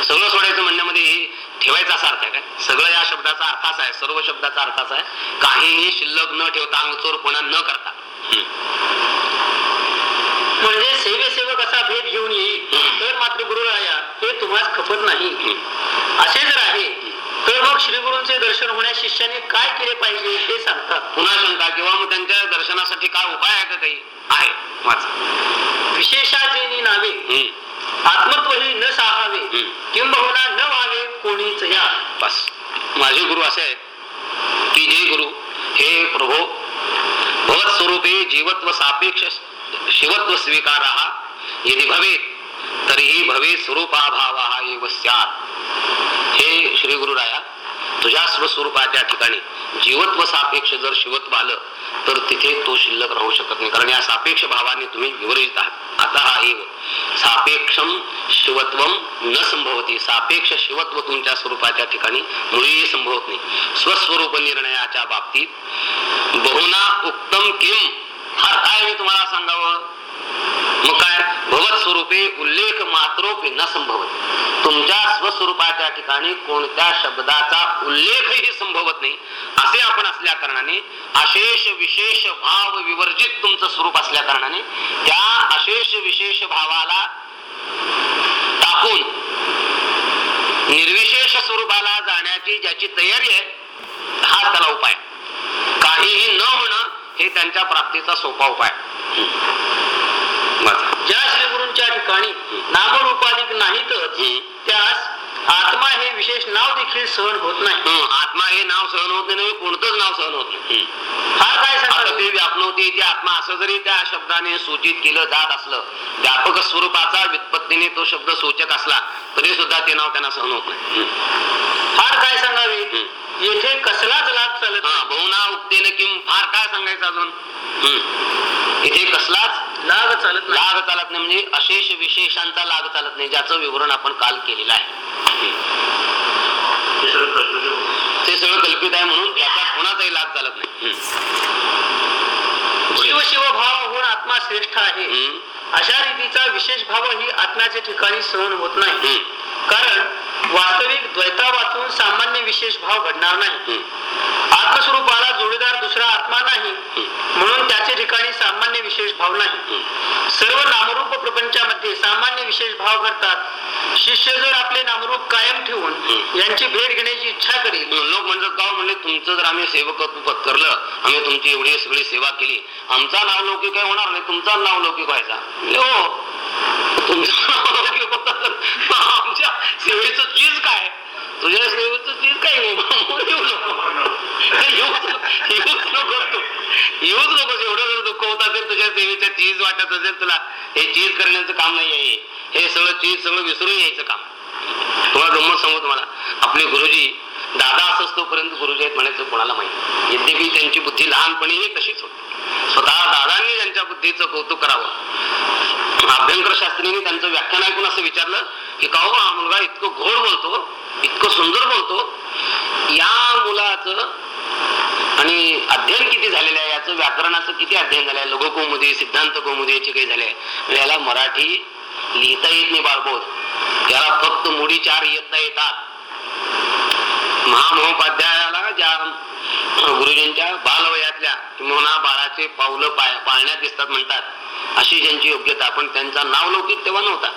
सगळं सोडायचं म्हणण्यामध्ये हे ठेवायचा असा अर्थ आहे काय? सगळं या शब्दाचा अर्थ असा आहे सर्व शब्दाचा अर्थ असा आहे. काहीही शिल्लक न ठेवता अंगचोरपणा न करता. म्हणजे सेवे सेवक असा भेद घेऊन येईल तर मात्र गुरुराया हे तुम्हाला खपत नाही. असे जर आहे तर मग श्री गुरूंचे दर्शन होण्यास शिष्याने काय केले पाहिजे ते सांगतात. पुन्हा शंका किंवा मग त्यांच्या दर्शनासाठी काय उपाय आहे का काही? आहे वाचा विशेषाचेनी नावे. हम्म. आत्मत्वही न साहावे. किंबहुना न व्हावे कोणीच या. बस. माझे गुरु असे आहेत. की जे गुरु हे प्रभो भगवत स्वरूपे जीवत्व सापेक्ष शिवत्व स्वीकार यदि भवेत तरीही भवे स्वरूपाभावा एव स्यात्. हे श्री गुरुराया तुझ्या स्वस्वरूपाच्या ठिकाणी जीवत्व सापेक्ष जर शिवत्व आलं तर तिथे तो शिल्लक राहू शकत नाही. कारण या सापेक्ष भावाने तुम्ही विवरित आहात. आता हा एव सापेक्षम शिवत्व न संभवती सापेक्ष शिवत्व तुमच्या स्वरूपाच्या ठिकाणी मुळीही संभवत नाही. स्वस्वरूप निर्णयाच्या बाबतीत बहुना उत्तम किम हा काय मी तुम्हाला सांगावं? मग काय? भगवत स्वरूपे उल्लेख मात्रोपी न संभवत. तुमच्या स्वस्वरूपाच्या ठिकाणी कोणत्या शब्दाचा उल्लेखही संभवत नाही. असे आपण असल्या कारणाने अशेष विशेष भाव विवर्जित तुमचं स्वरूप असल्या कारणाने त्या अशेष विशेष भावाला टाकून निर्विशेष स्वरूपाला जाण्याची ज्याची तयारी आहे हा त्याला उपाय. काहीही न होणं हे त्यांच्या प्राप्तीचा सोपा उपाय. ज्या श्री गुरूंच्या ठिकाणी नामरूपाधिक नाहीतच. त्यास आत्मा हे विशेष नाव देखील सहन होत नाही आत्मा हे नाव सहन होत नाही कोणतंच नाव सहन होत नाही हं. हा काय सांगतात ते व्यापनवती ते आत्मा असं जरी त्या शब्दाने सूचित केलं जात असलं व्यापक स्वरूपाचा व्युत्पत्तीने तो शब्द सूचक असला तरी सुद्धा ते नाव त्यांना सहन होत नाही. फार काय सांगावे. येथे कसलाच लाभ चालत हा बहुना उक्तेन किम फार काय सांगायचं अजून. इथे कसलाच लाभ चालत नाही. लाग चालत नाही म्हणजे अशेष विशेषांचा लाग चालत नाही ज्याचं विवरण आपण काल केलेलं आहे. ते सगळं कल्पित आहे म्हणून. त्याचा कोणाचाही लाग चालत नाही. शिव शिव भाव होऊन आत्मा श्रेष्ठ आहे. अशा रीतीचा विशेष भाव ही आत्म्याच्या ठिकाणी सहन होत नाही. कारण वास्तविक द्वैता वाचून सामान्य विशेष भाव घडणार नाही. आत्मस्वरूपाला जोडीदार दुसरा आत्मा नाही. म्हणून त्याच्या ठिकाणी सामान्य विशेष भाव नाही. सर्व नामरूप प्रपंचामध्ये सामान्य विशेष भाव घडतात. शिष्य जर आपले नामरूप कायम ठेवून. यांची भेट घेण्याची इच्छा करेल. लोक म्हणतात का म्हणले तुमचं जर आम्ही सेवकत्व पत्करलं आम्ही तुमची एवढी सगळी सेवा केली आमचा नाव लौकिक काय होणार नाही तुमचा नाव लौकिक व्हायचा. हो तुमचं तुझ्या सेवेचं चीज काय? तुझ्या सेवेचं चीज काय येऊ नको. येऊच नको. तू. येऊच नको. एवढं जर दुःख होत असेल तुझ्या सेवेचं चीज वाटत असेल तुला हे चीज करण्याचं काम नाही आहे. हे सगळं चीज सगळं विसरून यायचं काम. तुम्हाला गमत सांगू तुम्हाला. आपले गुरुजी दादा असत तोपर्यंत गुरुजी आहेत म्हणायचं कोणाला माहिती? यद्यपि त्यांची बुद्धी लहानपणी हे तशीच होती. स्वतः दादांनी त्यांच्या बुद्धीचं कौतुक करावं. अभ्यंकर शास्त्रींनी त्यांचं व्याख्यान ऐकून असं विचारलं की का हा मुलगा इतकं घोड बोलतो इतकं सुंदर बोलतो या मुलाचं आणि अध्ययन किती झालेलं आहे? याचं व्याकरणाचं किती अध्ययन झालंय? लघु सिद्धांत कौमुदी याचे काही झाले याला मराठी लिहिता येत नाही बाळबोध. याला फक्त मुडी चार येता येतात. महामहोपाध्यायाला ज्या गुरुजींच्या बालवयातल्या किंवा बाळाचे पावलं पाळण्यात दिसतात म्हणतात. अशी ज्यांची योग्यता पण त्यांचा नाव लौकिक तेव्हा नव्हता.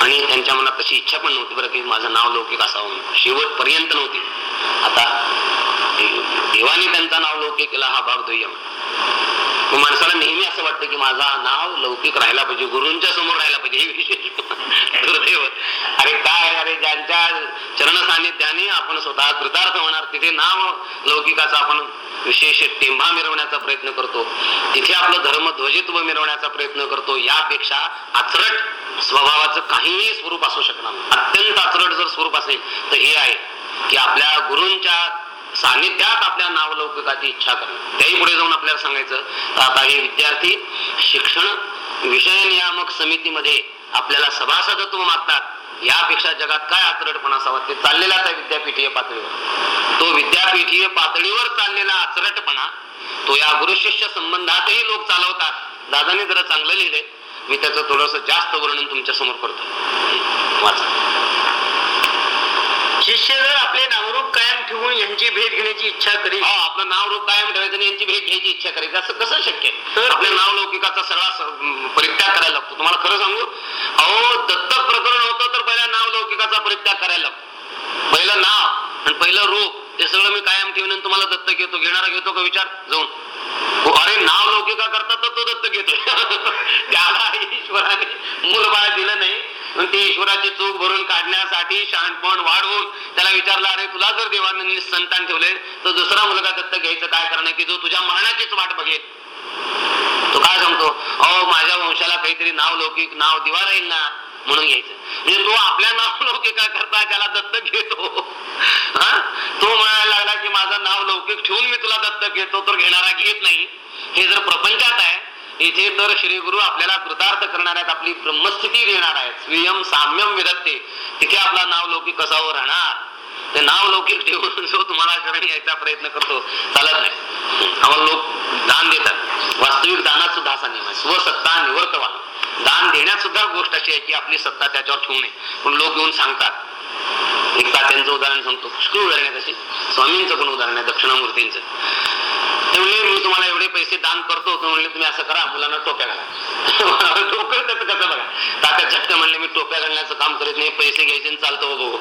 आणि त्यांच्या मनात तशी इच्छा पण नव्हती बरं की माझं नाव लौकिक असावं शेवट पर्यंत नव्हती. आता देवाने त्यांचा नाव लौकिक केला हा भाग दुय्यम. माणसाला नेहमी असं वाटतं की माझा नाव लौकिक राहायला पाहिजे गुरूंच्या समोर राहायला पाहिजे हे विशेष. दुर्दैव अरे काय अरे ज्यांच्या चरण सानिध्याने आपण स्वतः कृतार्थ होणार तिथे नाव लौकिकाचा आपण विशेष टेंभा मिरवण्याचा प्रयत्न करतो. तिथे आपलं धर्म ध्वजित्व मिरवण्याचा प्रयत्न करतो. यापेक्षा आचरट स्वभावाचं काहीही स्वरूप असू शकणार अत्यंत आचरट जर स्वरूप असेल तर हे आहे की आपल्या गुरूंच्या सानिध्यात आपल्या नावलौकिकाची इच्छा करणं. त्याही पुढे जाऊन आपल्याला सांगायचं आता हे विद्यार्थी शिक्षण विषय नियामक समितीमध्ये आपल्याला सभासदत्व मागतात. यापेक्षा जगात काय आचरटपणा असावा? ते चाललेला त्या विद्यापीठीय पातळीवर. तो विद्यापीठीय पातळीवर चाललेला आचरटपणा तो या गुरुशिष्य संबंधातही लोक चालवतात. दादाने जरा चांगलं लिहिलंय. मी त्याचं थोडस जास्त वर्णन तुमच्यासमोर करतो. वाचा. शिष्य जर आपले नामरूप कायम ठेवून यांची भेट घेण्याची इच्छा करीत हो आपलं नाव रूप कायम ठेवायचं आणि यांची भेट घ्यायची इच्छा करायची असं कसं शक्य आहे? तर- आपल्या नाव लौकिकाचा सगळा परित्याग करायला लागतो. तुम्हाला खरं सांगू अहो दत्तक प्रकरण होतं तर पहिला नाव लौकिकाचा परित्याग करायला लागतो. पहिलं नाव आणि पहिलं रूप ते सगळं मी कायम ठेवून तुम्हाला दत्तक घेतो घेणारा घेतो का विचार? जाऊन. हो, अरे नाव लौकिका करतात तर तो दत्तक घेतो त्याला ईश्वराने मुलबाळ दिलं नाही. ते ईश्वराची चूक भरून काढण्यासाठी शहाणपण वाढवून त्याला विचारलं अरे तुला जर देवानं संतान ठेवले तर दुसरा मुलगा दत्त घ्यायचं काय करणार? की जो तुझ्या मरणाचीच वाट बघेल? तो काय सांगतो? अहो माझ्या वंशाला काहीतरी नाव लौकिक नाव दिवा राहील ना म्हणून घ्यायचं. म्हणजे तो आपल्या नाव लौकिका काय करता त्याला दत्तक घेतो. हा? तो म्हणायला लागला की माझं नाव लौकिक ठेवून मी तुला दत्तक घेतो तर घेणारा घेत नाही. हे जर प्रपंचात आहे इथे तर श्री गुरु आपल्याला कृतार्थ करणार आहेत आपली ब्रह्मस्थिती देणार आहेत. स्वयं साम्यम विदत्ते. तिथे आपला नाव लौकिक कसावर राहणार. ते नाव लौकिक ठेवून जो तुम्हाला शरण यायचा प्रयत्न करतो चालत नाही. आम्हाला लोक दान देतात. वास्तविक दानात सुद्धा असा नियम आहे. स्वसत्ता निवर्तवा दान देण्यात सुद्धा गोष्ट अशी आहे की आपली सत्ता त्याच्यावर ठेवू नये. पण लोक येऊन सांगतात. एक तात्यांचं उदाहरण सांगतो. पुष्कळ उदाहरण आहे तशी. स्वामींचं पण उदाहरण आहे दक्षिणामूर्तींचं. ते म्हणले मी तुम्हाला एवढे पैसे दान करतो म्हणले तुम्ही असं करा मुलांना टोप्या घाला. डोकं त्याचं कसं बघा? तात्या झटकन म्हणले मी टोप्या घालण्याचं काम करीत नाही पैसे घ्यायचे आणि चालतो बघू.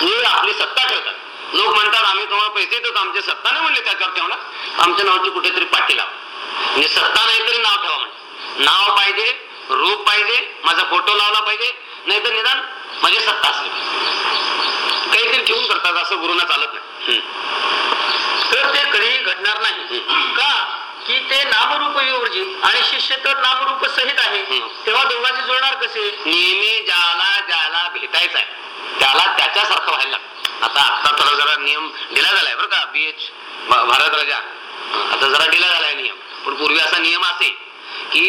हे आपली सत्ता ठेवतात लोक म्हणतात आम्ही तुम्हाला पैसे देतो आमची सत्ता नाही म्हणले त्याच्यावर ठेवला आमच्या नावाची कुठेतरी पाठी लावा. म्हणजे सत्ता नाही तरी नाव ठेवा म्हणजे नाव पाहिजे रूप पाहिजे माझा फोटो लावला पाहिजे नाही तर निदान माझी सत्ता असली काहीतरी ठेवून करतात असं गुरुना चालत नाही. हम्म. तर ते कधीही घडणार नाही. का? की ते नामरूप विवर्जित आणि शिष्य तर नामरूप सहित आहे. तेव्हा दोघांचे जुळणार कसे? नेहमी ज्याला ज्याला भेटायचं आहे त्याला त्याच्यासारखं व्हायला लागतं. आता आता थोडा जरा नियम ढिला झालाय बरं का बीएच भारत राजा आता जरा ढिला झालाय नियम. पण पूर्वी असा नियम असे की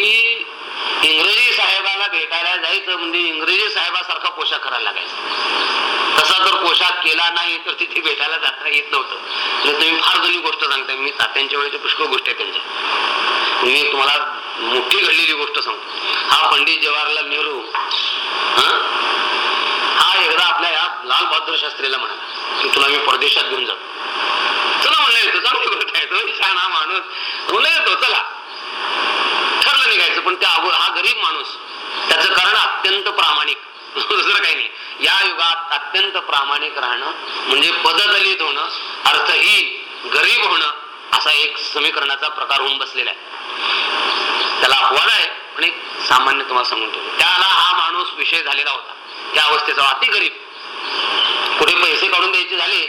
इंग्रजी साहेबाला भेटायला जायचं म्हणजे इंग्रजी साहेबासारखा पोशाख करायला लागायचा. तसा जर पोशाख केला नाही तर तिथे भेटायला जाता येत नव्हतं. म्हणजे तुम्ही फार जुनी गोष्ट सांगताय. मी तात्यांच्या वेळेच्या पुष्कळ गोष्ट आहे त्यांच्या मी तुम्हाला मोठी घडलेली गोष्ट सांगतो. हा पंडित जवाहरलाल नेहरू हा? एकदा आपल्या या लाल बहादूर शास्त्रीला म्हणाला की तुला मी परदेशात घेऊन जातो. चला म्हणलं येतो चांगली गोष्ट आहे. तो शहाणा माणूस. म्हणलं येतो चला ठरलं निघायचं पण त्या अगोदर हा गरीब माणूस. त्याचं कारण अत्यंत प्रामाणिक. दुसरं काही नाही. या युगात अत्यंत प्रामाणिक राहणं म्हणजे पददलित होणं अर्थहीन गरीब होणं असा एक समीकरणाचा प्रकार होऊन बसलेला आहे. त्याला अपवाद आहे पण एक सामान्य तुम्हाला सांगून ठेवतो. त्याला हा माणूस विषय झालेला होता. त्या अवस्थेचा अति गरीब. कुठे पैसे काढून द्यायचे झाले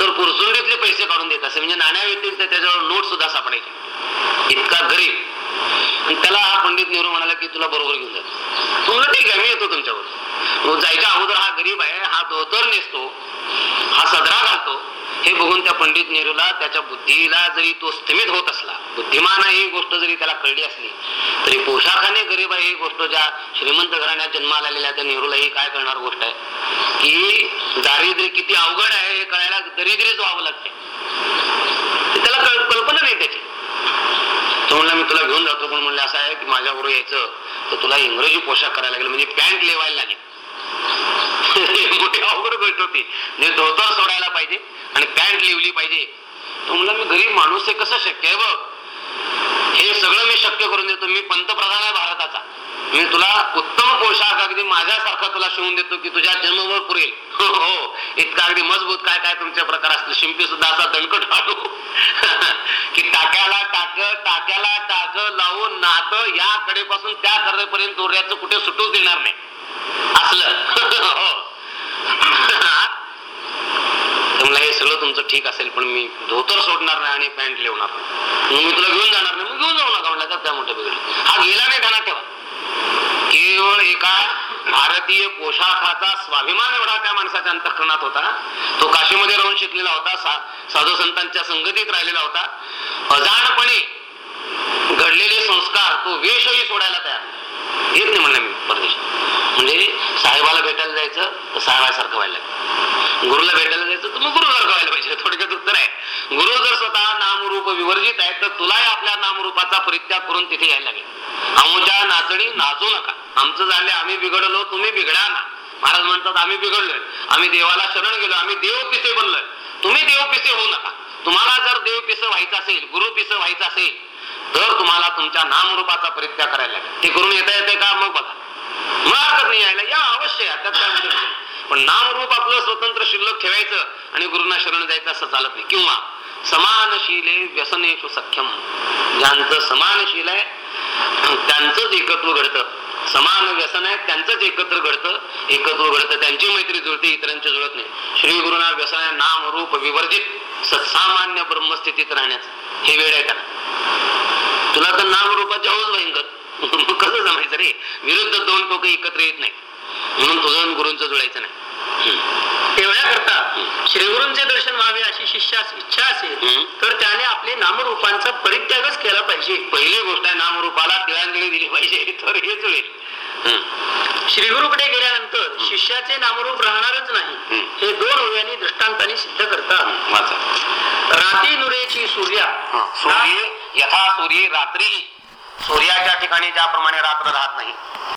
तर पुरसुंडीतले पैसे काढून देत असे. म्हणजे नाण्या व्यतिरिक्त त्याच्यावर नोट सुद्धा सापडायचे. इतका गरीब. त्याला हा पंडित नेहरू म्हणाला की तुला बरोबर घेऊन जातो तुम्हाला ठीक आहे मी येतो तुमच्यावर जायच्या अगोदर हा गरीब आहे हा धोतर नेसतो हा सदरा घालतो हे बघून त्या पंडित नेहरूला त्याच्या बुद्धीला जरी तो स्थिमित होत असला बुद्धिमान आहे ही गोष्ट जरी त्याला कळली असली तरी पोशाखाने गरीब आहे ही गोष्ट ज्या श्रीमंत घराण्यात जन्माला आलेल्या त्या नेहरूला ही काय करणार गोष्ट आहे? की दारिद्र्य किती अवघड आहे हे कळायला दरिद्रीच व्हावं लागते. त्याला कळ- कल्पना नाही त्याची. तो म्हणला मी तुला घेऊन जातो पण म्हणलं असं आहे की माझ्याबरोबर यायचं तर तुला इंग्रजी पोशाख करायला लागेल म्हणजे पॅन्ट लेवायला लागेल. मोठी अवघड गोष्ट होती. म्हणजे धोतर सोडायला पाहिजे आणि पॅन्ट लिवली पाहिजे. तो म्हणला मी गरीब माणूस हे कसं शक्य आहे बघ? हे सगळं मी शक्य करून देतो. मी पंतप्रधान आहे भारताचा. मी तुला उत्तम पोशाख अगदी माझ्यासारखा तुला शिवून देतो की तुझ्या जन्मभर पुरेल. हो हो. इतका अगदी मजबूत काय काय तुमचे प्रकार असतील? शिंपी सुद्धा असा दणकट वाटू की टाक्याला टाक टाक्याला टाक लावून नात या कडेपासून त्या कडेपर्यंत दोऱ्याचं कुठे सुटूच देणार नाही. असलं. हो. हे. सगळं तुमचं ठीक असेल पण मी धोतर सोडणार नाही आणि पॅन्ट लिवणार नाही. मी तुला घेऊन जाणार नाही मग घेऊन जाऊ नका म्हटलं त्या मोठं बिघडलं. हा गेला नाही त्यांना ठेवा. केवळ एका भारतीय पोशाखाचा स्वाभिमान एवढा त्या माणसाच्या अंतःकरणात होता. तो काशीमध्ये राहून शिकलेला होता सा- साधू संतांच्या संगतीत राहिलेला होता. अजाणपणे घडलेले संस्कार तो वेशही सोडायला तयार नाही. नाही म्हणलं मी परदेशात. म्हणजे साहेबाला भेटायला जायचं तर साहेबासारखं व्हायला लागेल. गुरुला भेटायला जायचं तर मग गुरुसारखं व्हायला पाहिजे. थोडक्यात उत्तर आहे. गुरु जर स्वतः नामरूप विवर्जित आहे तर तुलाही आपल्या नामरूपाचा परित्याग करून तिथे यायला लागेल. आमच्या नाचणी नाचू नका. आमचं झाले आम्ही बिघडलो तुम्ही बिघडा ना. महाराज म्हणतात आम्ही बिघडलोय. आम्ही देवाला शरण गेलो आम्ही देव पिसे बनलोय. तुम्ही देव पिसे होऊ नका. तुम्हाला जर देव पिसं व्हायचं असेल गुरु पिसं व्हायचं असेल तर तुम्हाला तुमच्या नामरूपाचा परित्याग करायला लागेल. ते करून येता येते का? मग बघा. मग नाही यायला या अवश्य या त्यात काय म्हणजे पण नामरूप आपलं स्वतंत्र शिल्लक ठेवायचं आणि गुरुना शरण जायचं असं चालत नाही. किंवा समानशीले व्यसनेशु सख्यम ज्यांचं समानशील आहे त्यांचंच एकत्व घडतं. समान व्यसन आहे त्यांचंच एकत्र घडतं. एकत्व घडतं त्यांची मैत्री जुळते इतरांची जुळत नाही. श्री गुरुना व्यसन आहे नाम रूप विवर्जित सत्सामान्य ब्रह्मस्थितीत राहण्याचं. हे वेळ आहे का तुला तर नाम रूपाच्या हौस भयंकर. कसं जमायचं रे? विरुद्ध दोन टोकं एकत्र येत नाही. म्हणून तुझं गुरूंचं जुळायचं नाही. हम्म. तेवढ्या करता श्रीगुरूंचे दर्शन व्हावे अशी शिष्यास इच्छा असेल. तर त्याने आपले नामरूपांचा परित्यागच केला पाहिजे. पहिली गोष्ट आहे नामरूपाला तिळांजली दिली पाहिजे तर हे जुळेल. श्रीगुरूकडे गेल्यानंतर शिष्याचे नामरूप राहणारच नाही. हे दोन ओव्यांनी दृष्टांताने सिद्ध करतात. राती नुरेची सूर्या. सूर्य यथा सूर्य रात्री सूर्याच्या ठिकाणी ज्याप्रमाणे रात्र राहत नाही.